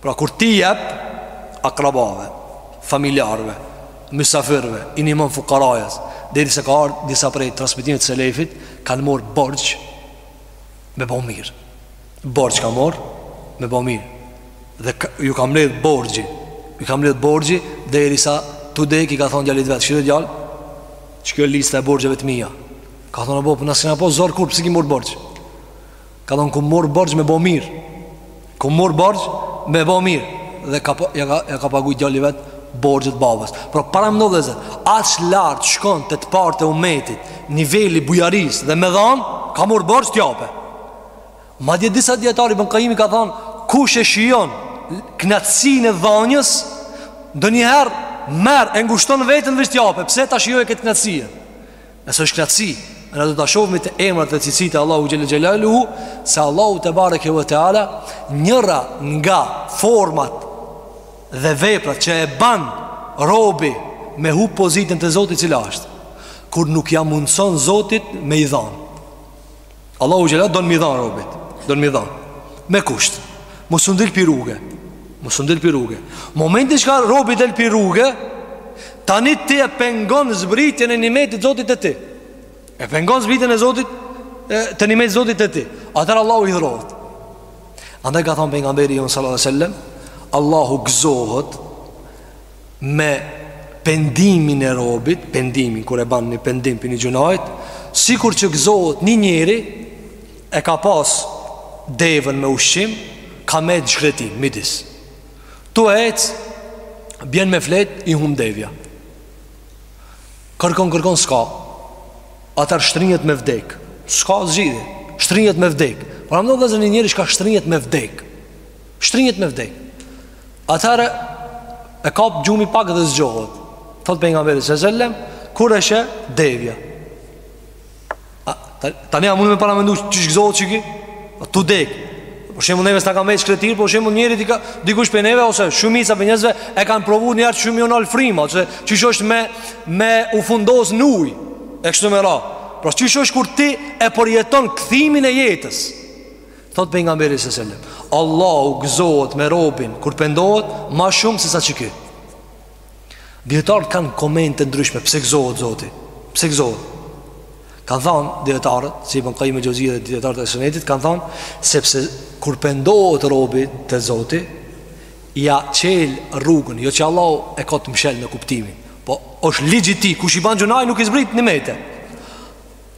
S1: Pra kur ti jep akrabave, familjarve, mysafirve, i nimon fukarajes, derisa ka ardhë disa prej transmetimeve selefit, kanë morë borxh me bo mirë. Borxh ka morë me bo mirë. Dhe ju ka mbledhë borxhi, ju ka mbledhë borxhi, derisa tu dek i ka thonë djalit vet, shqyre djalë, qikjo lista e borxheve të mija. Ka thonë, bab, po na s'kena pa zor kurrë, pse ki morë borxh? Ka thanë ku mor borxh me bë mirë. Ku mor borxh me bë mirë dhe ka ja ka ja ka pagu djali vet borxhet babës. Pra paramendo se aq lart shkon te të parë të umetit, niveli bujarisë dhe me dhanë, ka mor borxh t'japë. Madje disa dijetar Ibn Kajimi ka thanë kush e shijon knaqësinë e dhanjes ndonjëherë merr e ngushton veten veç t'japë. Pse ta shijojë këtë knaqësi? E se është knaqësi, na do ta shofmi te emrat dhe cilësit e Allahut xhele xhelaluhu, se Allahu tebareke ve teala, njëra nga format dhe veprat që e ban robi me hup pozitën te zoti cila është, kur nuk ja mundëson zotit me i dhanë. Allahu xhele don me i dhan robit, don me i dhan. Me kusht. Mos dil pi rruge. Mos dil pi rruge. Momentin çka robi del pi rruge, tani ti e pengon zbritjen e nimetit Zotit te ti. E pengon zbritjen e Zotit të nimetit Zotit te ti. Atherë Allahu hidhërohet. Andaj ka than pejgamberi jon sallallahu alaihi wasallam, Allahu gëzohet me pendimin e robit, pendimin kur e ban një pendim pi një gjynahit, sikur që gëzohet një njeri e ka pas deven me ushqim, ka met n'shkretinë, midis. Tu e ec bjen me flet i hum devja. Kërkon kërkon s'ka. Atherë shtrihet me vdek. S'ka zgjidhje. Shtrihet me vdek. Paramendo, vllazën, një njeri çka shtrihet me vdek. Shtrihet me vdek. Atëherë e kap gjumi pak dhe zgjohet. Thot pejgamberi sallallahu alajhi wasallam, kur e sheh devja. Tani a mund me paramendu qysh gzohet qiky? Tu dek. Për shembull neve s'ta kam vesh shkretinë, për shembull njeri ka dikush pej neve ose shumica pej njerëzve e kanë provu një herë çu u jon nal frima, ose qysh është me me u fundos në ujë. E kështu me radhë. Pra qysh është kur ti e përjeton kthimin e jetës. Thot pejgamberi alejhi selam Allahu gëzohet me robin Kur pendohet ma shumë se sa qiky Dijetarët kanë komente t'ndryshme Pse gëzohet zoti Pse gëzohet Kanë thanë dijetarët Si Ibn Kajim Xhevzije dhe dijetarët e sunetit Kanë thanë Sepse kur pendohet robi te zoti Ja çel rrugën Jo që Allahu e ka të mshel në kuptimin Po është ligji i tij Kush i ban gjynah nuk i zbrit nimete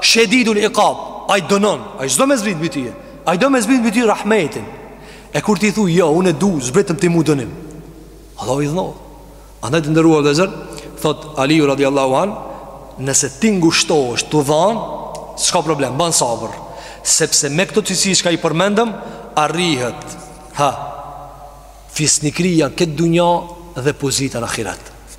S1: Shedidul ikab Ai dënon Ai s'do me zbrit mbi tyje Ai don me zbrit mbi tyje rahmetin E kur ti thu jo Unë e du zbritëm ti mu dënim Allahu hidhnohet Andaj të nderuar vllezër Thot Aliju radiallahu an Nëse ti ngushtohesh tu dhan S'ka problem Ban sabër Sepse me këto cilësi çka i përmendëm Arrihet Ha Fisnikria n'këtë dunja Dhe pozita në ahiret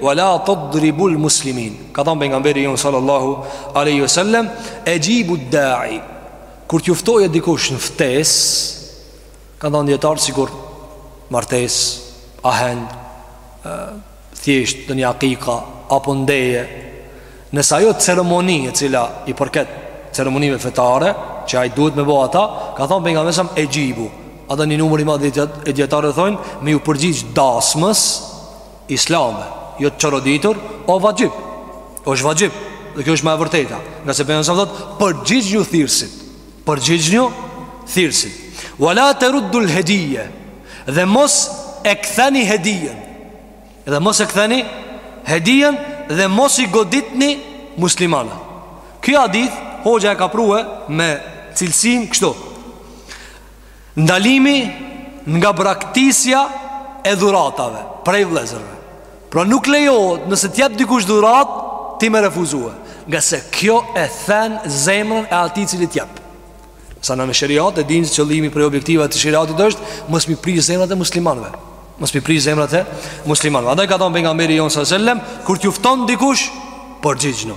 S1: Wa la tadribul muslimin. Ka thënë pejgamberi jon sallallahu alaihi wasallam, exhibu da'i. Kur t'ju ftojë dikush në ftesë, kanë thënë dijetarët sikur martesë, aheng, thjesht ndonjë akika apo ndeje. Nëse ajo ceremoni e cila i përket ceremonive fetare, që ai duhet me bo ata, ka thënë pejgamberi alejhi selam exhibu. Andaj një numër i madh i dijetarëve thonë, me ju përgjigj dasmës, islame, jo të çoroditur, o vaxhib. Oshtë vaxhib, dhe kjo është ma e vërteta. Ngase pejgamberi alejhi selam thotë, përgjigjnju thirrësit. Përgjigjnju thirrësit. Wala taruddul hadiya. Dhe mos e ktheni hedijen. Dhe mos e ktheni hedijen dhe mos i goditni muslimanët. Ky hadith hoxha e ka pru me cilësim kështu. Ndalimi nga braktisja e dhuratave prej vëllezërve. Pra nuk lejohet nëse të jep dikush dhuratë ti me refuzue, ngase kjo e then zemrën e atij i cili të jep. Se na në sheriat e dimë se qëllimi prej objektivave të sheriatit është mos m'i prish zemrat e muslimanëve. Mos m'i prish zemrat e muslimanëve. Andaj ka thënë pejgamberi jon sallallahu alajhi wasallam, kur t'ju fton dikush, përgjigjnju.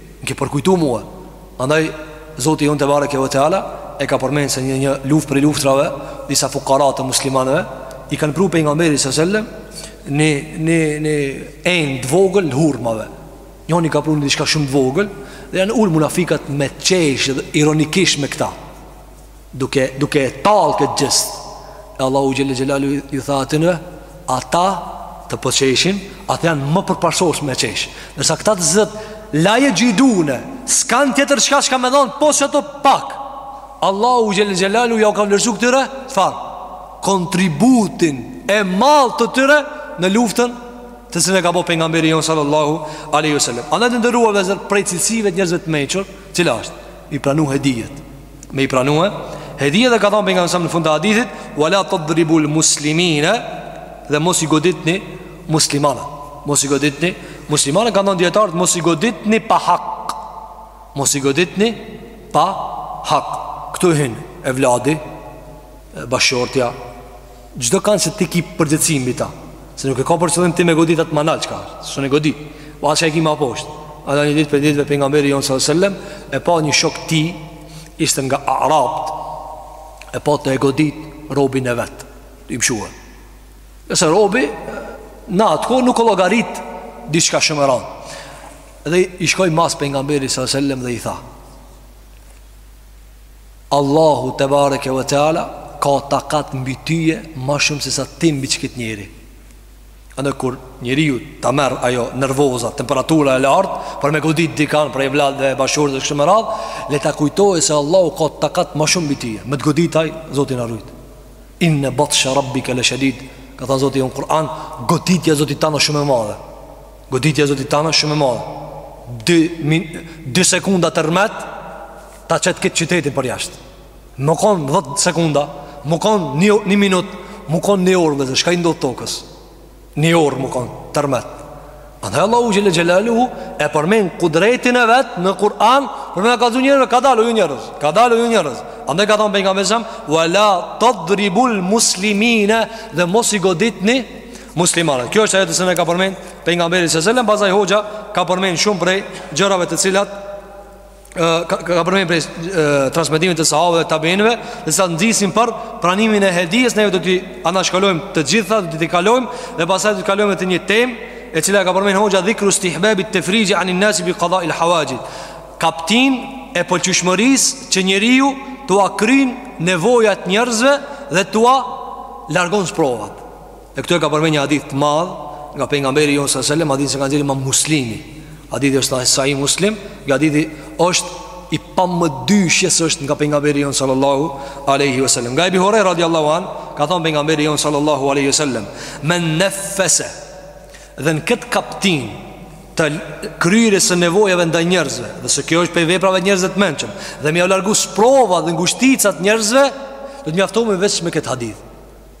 S1: Më ke përkujtu mua Andaj Zoti jonë tebareke ve teala e ka përmen se një një luftë prej luftrave disa fukara të muslimanëve i kanë pru pejgamberit sallallahu alaihi wasallam një një një enë të vogël të hurmave Njoni ka pru një diçka shumë të vogël Dhe janë ul munafikat me qesh ironikisht me këta duke duke e tall këtë gjest. E Allahu xhelle xhelalu ju tha atyre, ata që po çeshin, ata janë më përparsos me çesh. Ndërsa këta të cilët la jexhidune, s'kan tjetër çka çka me dhon pos ato pak. Allahu xhelle xhelalu jau ka vlerësu këtyre, çfar? Kontributin e madh të tyre në luftën të cilën e ka bo pejgamberi jon sallallahu alaihi wasallam. Andaj të nderuar vëllezër prej cilësive të njerëzve të mençur, cila është i pranu hedijet. me i pranue hedijet dhe ka thonë pejgamberi alejhi selam në fund të hadithit Wala tadribul muslimine Dhe mos i goditni muslimanët Mos i goditni muslimanët Kanë thonë dijetarët mos i goditni pa hak Mos i goditni pa hak Këtu hyn evladi, bashkëshortja Çdo kan që ti ki përgjegjësi mbi ta Se nuk e ka për qëllim ti me godit atë ma nalt, çka s'un e godit Po atë që e ki ma poshtë Andaj një ditë prej ditëve pejgamberi jonë sallallahu alaihi wasallam e pa një shok të tij Ishte nga arabët E pa tu e godit robin e vet, i mshue, ngase robi n'atë kohë nuk o llogarit diçka shumë e randë Dhe i shkoi mas pejgamberi sallallahu alaihi wasallam dhe i tha Allahu tebareke ve teala ka takat mbi tyje ma shumë sesa ti mbi çkët njeri. Andaj kur njeriu ta merr ajo nervoza, temperatura e lartë, për me godit dikan për e vlad dhe bashur dhe kështu me radh, le ta kujtojë se Allahu ka takat ma shumë mbi tyje. Me të godit ai, Zoti na rujt. Inne batshe rabbike le shedid Ka thënë Zoti jonë në Kur'an Goditja e Zotit tand a shumë e madhe Goditja e Zotit tand a shumë e madhe Dy, min, dy sekunda tërmet Ta qet këtë qytetin përjashtë Me konë 10 sekunda Me konë një, një minut Me konë një orë dhe çka i ndodhë tokës Një orë me konë tërmet Andaj Allahu xhele xhelaluhu E përmen kudretin e vet në Kur'an Për me na kallzu njerëzve Kadalë ju njerëz Kadalë ju njerëz Andaj ka thonë pejgamberi alejhi selam Wa la tadribul muslimine Dhe mos i goditni muslimanet Kjo është ajo që na ka përmen pejgamberi alejhi selam Pastaj hoxha ka përmen shumë prej Gjërave të cilat ka ka përmend prej transmetimit të sahabëve dhe tabiinëve, të cilat nxisin për pranimin e hedijës, ne do t'i anashkalojmë të gjitha, do t'i kalojmë dhe pastaj do të kalojmë te një temë e cila ka përmend hoxha dhikru stihbabit tafrij an an-nas bi qada al-hawaij. Kaptinë e pëlqyeshmërisë që njeriu tua kryen nevojat njerëzve dhe tua largon sprovat. E këtu e ka përmend një hadith të madh nga pejgamberi jon sallallahu alajhi wasallam, hadithi që ka nxjerrë Imam Muslimi. Hadithi është në Sahih Muslim, hadithi është i pamëdyshje se është nga pejgamberi jon sallallahu alajhi wasallam. Nga Ebi Hurajra radiallahu an, ka thënë pejgamberi jon sallallahu alajhi wasallam, "Men nafasa" Dhe në këtë kaptinë të kryerjes së nevojave ndaj njerëzve, dhe se kjo është prej veprave të njerëzve të mençëm, dhe me ia largu sprova dhe ngushticat njerëzve, do të mjaftohemi vetëm me këtë hadith.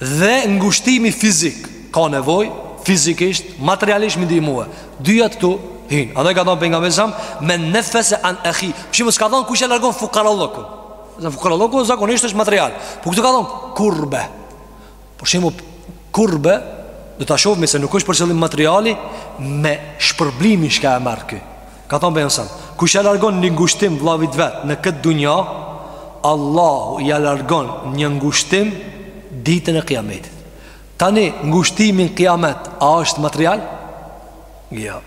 S1: Dhe ngushtimi fizik Ka nevojë fizikisht, materialisht me i ndihmue Dyjat këtu hin Andaj ka thonë pejgamberi alejhi selam Men nefese an ekhihi Për shembull s'ka thonë kush ia largon fukarallëkun Dhe fukarallëku zakonisht është material Po këtu ka thonë kurbe Për shembull kurbe Do ta shofmi se nuk është për qëllim materiali Me shpërblimi çka e merr Ka thonë pejgamberi alejhi selam Kush ia largon një ngushtim vllavit vet në këtë dunja Allahu ia largon një ngushtim ditën e kiametit Tani ngushtimi n'kiamet a është material? Jo.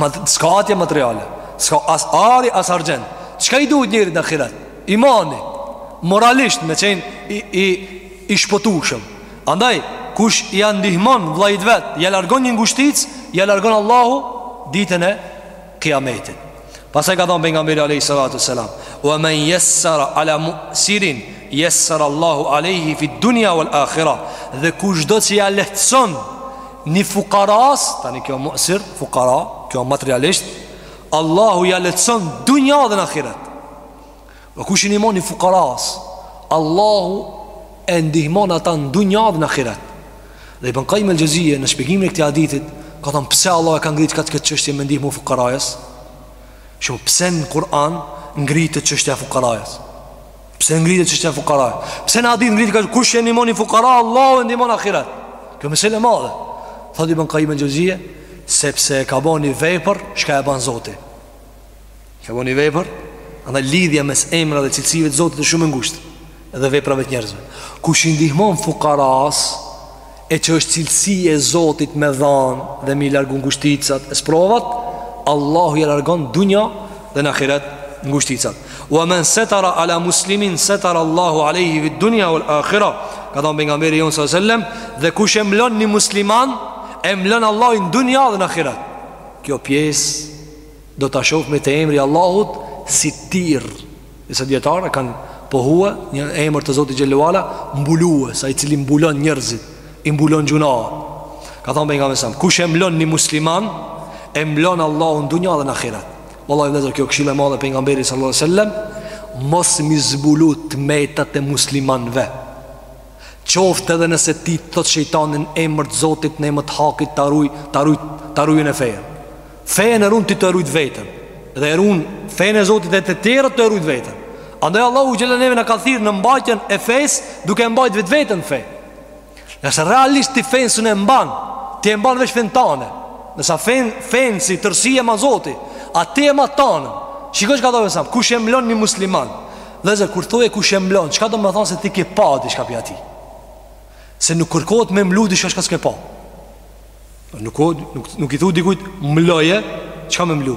S1: Ma s'ka atje materiale S'ka as ari as argjend Çka i duhet njërit në ahiret? Imani Moralisht me qenë i, i, i shpëtushëm Andaj, kush ja ndihmon vllait vet, ja largon një ngushtic, ja largon Allahu ditën e kiametit. Pastaj ka thonë pejgamberi alejhi salatu selam, ue men jesser ala musirin, jesser Allahu alejhi fi dunja uel akhira, dhe kushdo që ja lehtëson një fukaras, tani kjo musir, fukara, kjo materialisht, Allahu ja lehtëson dunja dhe në akhirat. Dhe kush i ndihmon i fukaras, Allahu e ndihmon ata në dunja dhe në ahiret. Dhe Ibn Kajim el-Xhevzije në shpjegimin e këtij hadithit, ka thonë pse Allahu e ka ngritë këtë këtë çështje me ndihmu fukarajës? Shumë pse në Kur'an ngritet çështja e fukarajës? Pse ngritet çështja e fukarajës? Pse në hadith ngritet kush e ndihmon i fukara, Allahu e ndihmon ahiret. Kjo mesele e madhe. Thot Ibn Kajim el-Xhevzije, sepse e ka bo një vepër, çka e ban Zoti. Ka bo ni vepër, andaj lidhja mes emra dhe cilësive të Zotit është shumë e ngushtë dhe veprave të njerëzve. Kush i ndihmon fukaras e që është cilësi e Zotit me dhan dhe me i largu ngushticat e sprovat, Allahu ia largon dunja dhe në ahiret ngushticat. Wa men setara ala muslimin setara Allahu alaihi fid dunja wal akhira. Ka thënë pejgamberi jon sallallahu alaihi wasallam, dhe kush e mlon një musliman, e mlon Allahu në dunja dhe në ahiret. Kjo pjesë Do ta shohmi te emri i Allahut Sittir Disa dijetarë kanë pohue një emër të Zotit xhel-le ue ala Mbulues, ai i cili mbulon njerzit I mbulon gjunahet Ka thonë pejgamberi alejhi selam Kush e mblon një musliman E mblon Allahu n'dunja dhe në akhirat Wallahi vllezër kjo këshillë e madhe pejgamberi sallallahu sallam Mos mi zbulu të metat e muslimanve Qoftë edhe nëse ti thot shejtani n'emër të Zotit në emër të hakit ta ruj ta ruj ta rujën e fejen fejen e run ti tu e rujt veten dhe e run fejen e Zotit dhe të tjerat tu e rujt veten andaj Allahu xhel-le neve na ka thirr në mbajtjen e fes duke mbajt vetveten fenë se realisht ti fen sun e mban ti e mban veç fen tane nërsa fen si tërësi e ma Zoti a ti e ma tane shiko ç'ka thënë alejhi selam kush e mlon një musliman Vllezër, kur thuje kush e mblon, çka domethonë se ti ke pa diçka pi atij? Se nuk kërkohet me mlu diçka çka s'ke pa. Nuk, nuk, nuk i thu dikujt mloje, çka me mlu?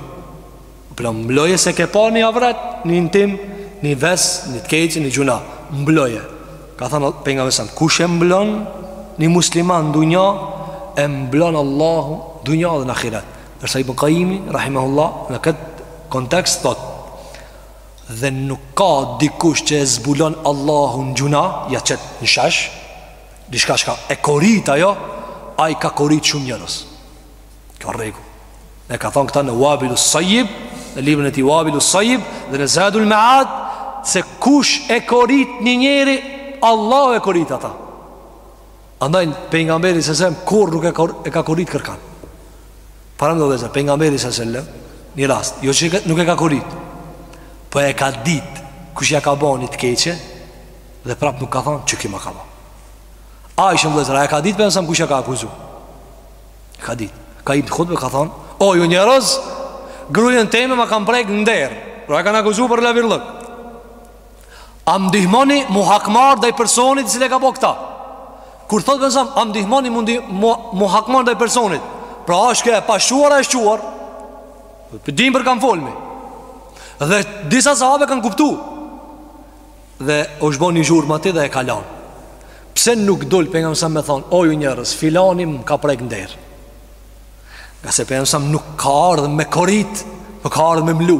S1: Pra mloje se ke pa një avret, një intim, një ves, një të keqë, një gjunah. Mbloje. Ka thënë pejgamberi alejhi selam, kush e mblon një musliman dunja, e mblon Allahu dunja dhe në akhirat. Nërsa Ibn Kajimi, rahimahullah, në këtë kontekst, thotë, dhe nuk ka dikush që e zbulon Allahu në gjunah, ja qet në shesh, diçka çka e korit ajo, ai ka korit shumë njerëz. Kjo rregull. Ne ka thonë këta në wabilu sajib, në librin e tij wabilu sajib, dhe në Zadul Mead, se kush e korit një njeri, Allahu e korit ata. Andaj pejgamberi sa selam kurrë nuk e ka korit kërkan. Paramendo vllezër pejgamberi sa selam një rast, jo që nuk e ka korit. Po e ka dit kush ja ka bo një të keqe dhe prap nuk ka thon qyky ma ka bo. Aishen vllezër e ka dit pejgamberi kush ja ka akuzu. E ka dit. Ka hi në hutbe ka thon, o ju njerëz, grujen teme ma kanë prek n'nder. Pra e kanë akuzu për lavirllëk. A më ndihmoni mu hakmarr ndaj personit i cili e ka bo këta Kur thot pejgamberi selam A më ndihmoni mu, mu, mu hakmarr ndaj personit Pra është kjo e pashquar e shquar Pe dim për kan folmi Dhe disa sahabe kanë kuptu Dhe është bo një zhurmë aty dhe e kalon Pse nuk dul pejgamberi selam me thonë O ju njerëz filani m'ka prek n'nder Ngase pejgamberi selam nuk ka ardhë me korit po ka ardhë me mblu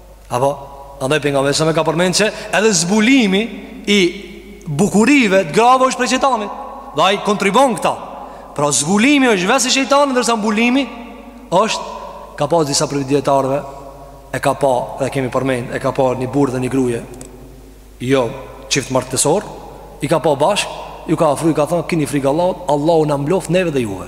S1: Apo, andaj pejgamberi selam e ka përmend që edhe zbulimi i bukurive të grave është prej shejtanit Dhe ai kontribon këta Pra zbulimi është ves i shejtanit ndërsa mbulimi është Ka pas disa prej dijetarëve E ka pa dhe kemi përmend E ka pa një burrë dhe një gruje Jo, çift martesor I ka pa bashkë Ju ka afru i ka thonë Kini frikë Allahut Allahu na mbloft neve dhe juve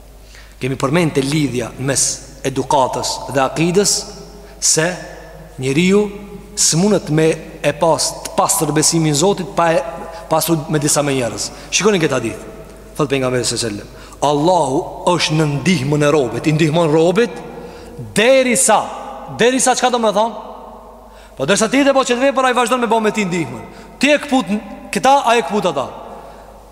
S1: Kemi përmend te lidhja mes edukatës dhe akides Se njeriu s'mundet me e pas të pastër besimin zotit pa e pastru me disa me njerëz Shikoni këtë hadith Thot pejgamberi sa sellem Allahu është në ndihmën e robit I ndihmon robit Derisa Derisa çka domethonë Po derisa ti je tu e bo qet vepër ai vazhdon me bo me ty ndihmën Ti e këput këta ai e këput ata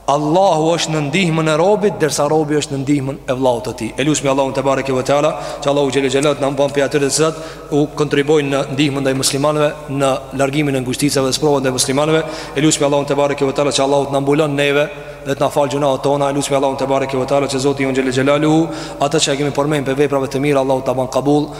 S1: Allahu është në ndihmën e robit derisa robi është në ndihmën e vllaut të tij. E lusmi Allahun tebareke ve teala, që Allahu xhele xhelaluhu të na ban pej atyre të cilët kontribuojnë në ndihmën ndaj muslimanëve në largimin e ngushticave dhe sprovave ndaj muslimanëve. E lusmi Allahun tebareke ve teala që Allahu të na mbulon neve dhe të na fal gjunaht tona. E lusmi Allahun tebareke ve teala që Zoti jonë xhele xhelaluhu ata që kemi përmend pej veprave të mira Allahu ta ban kabul.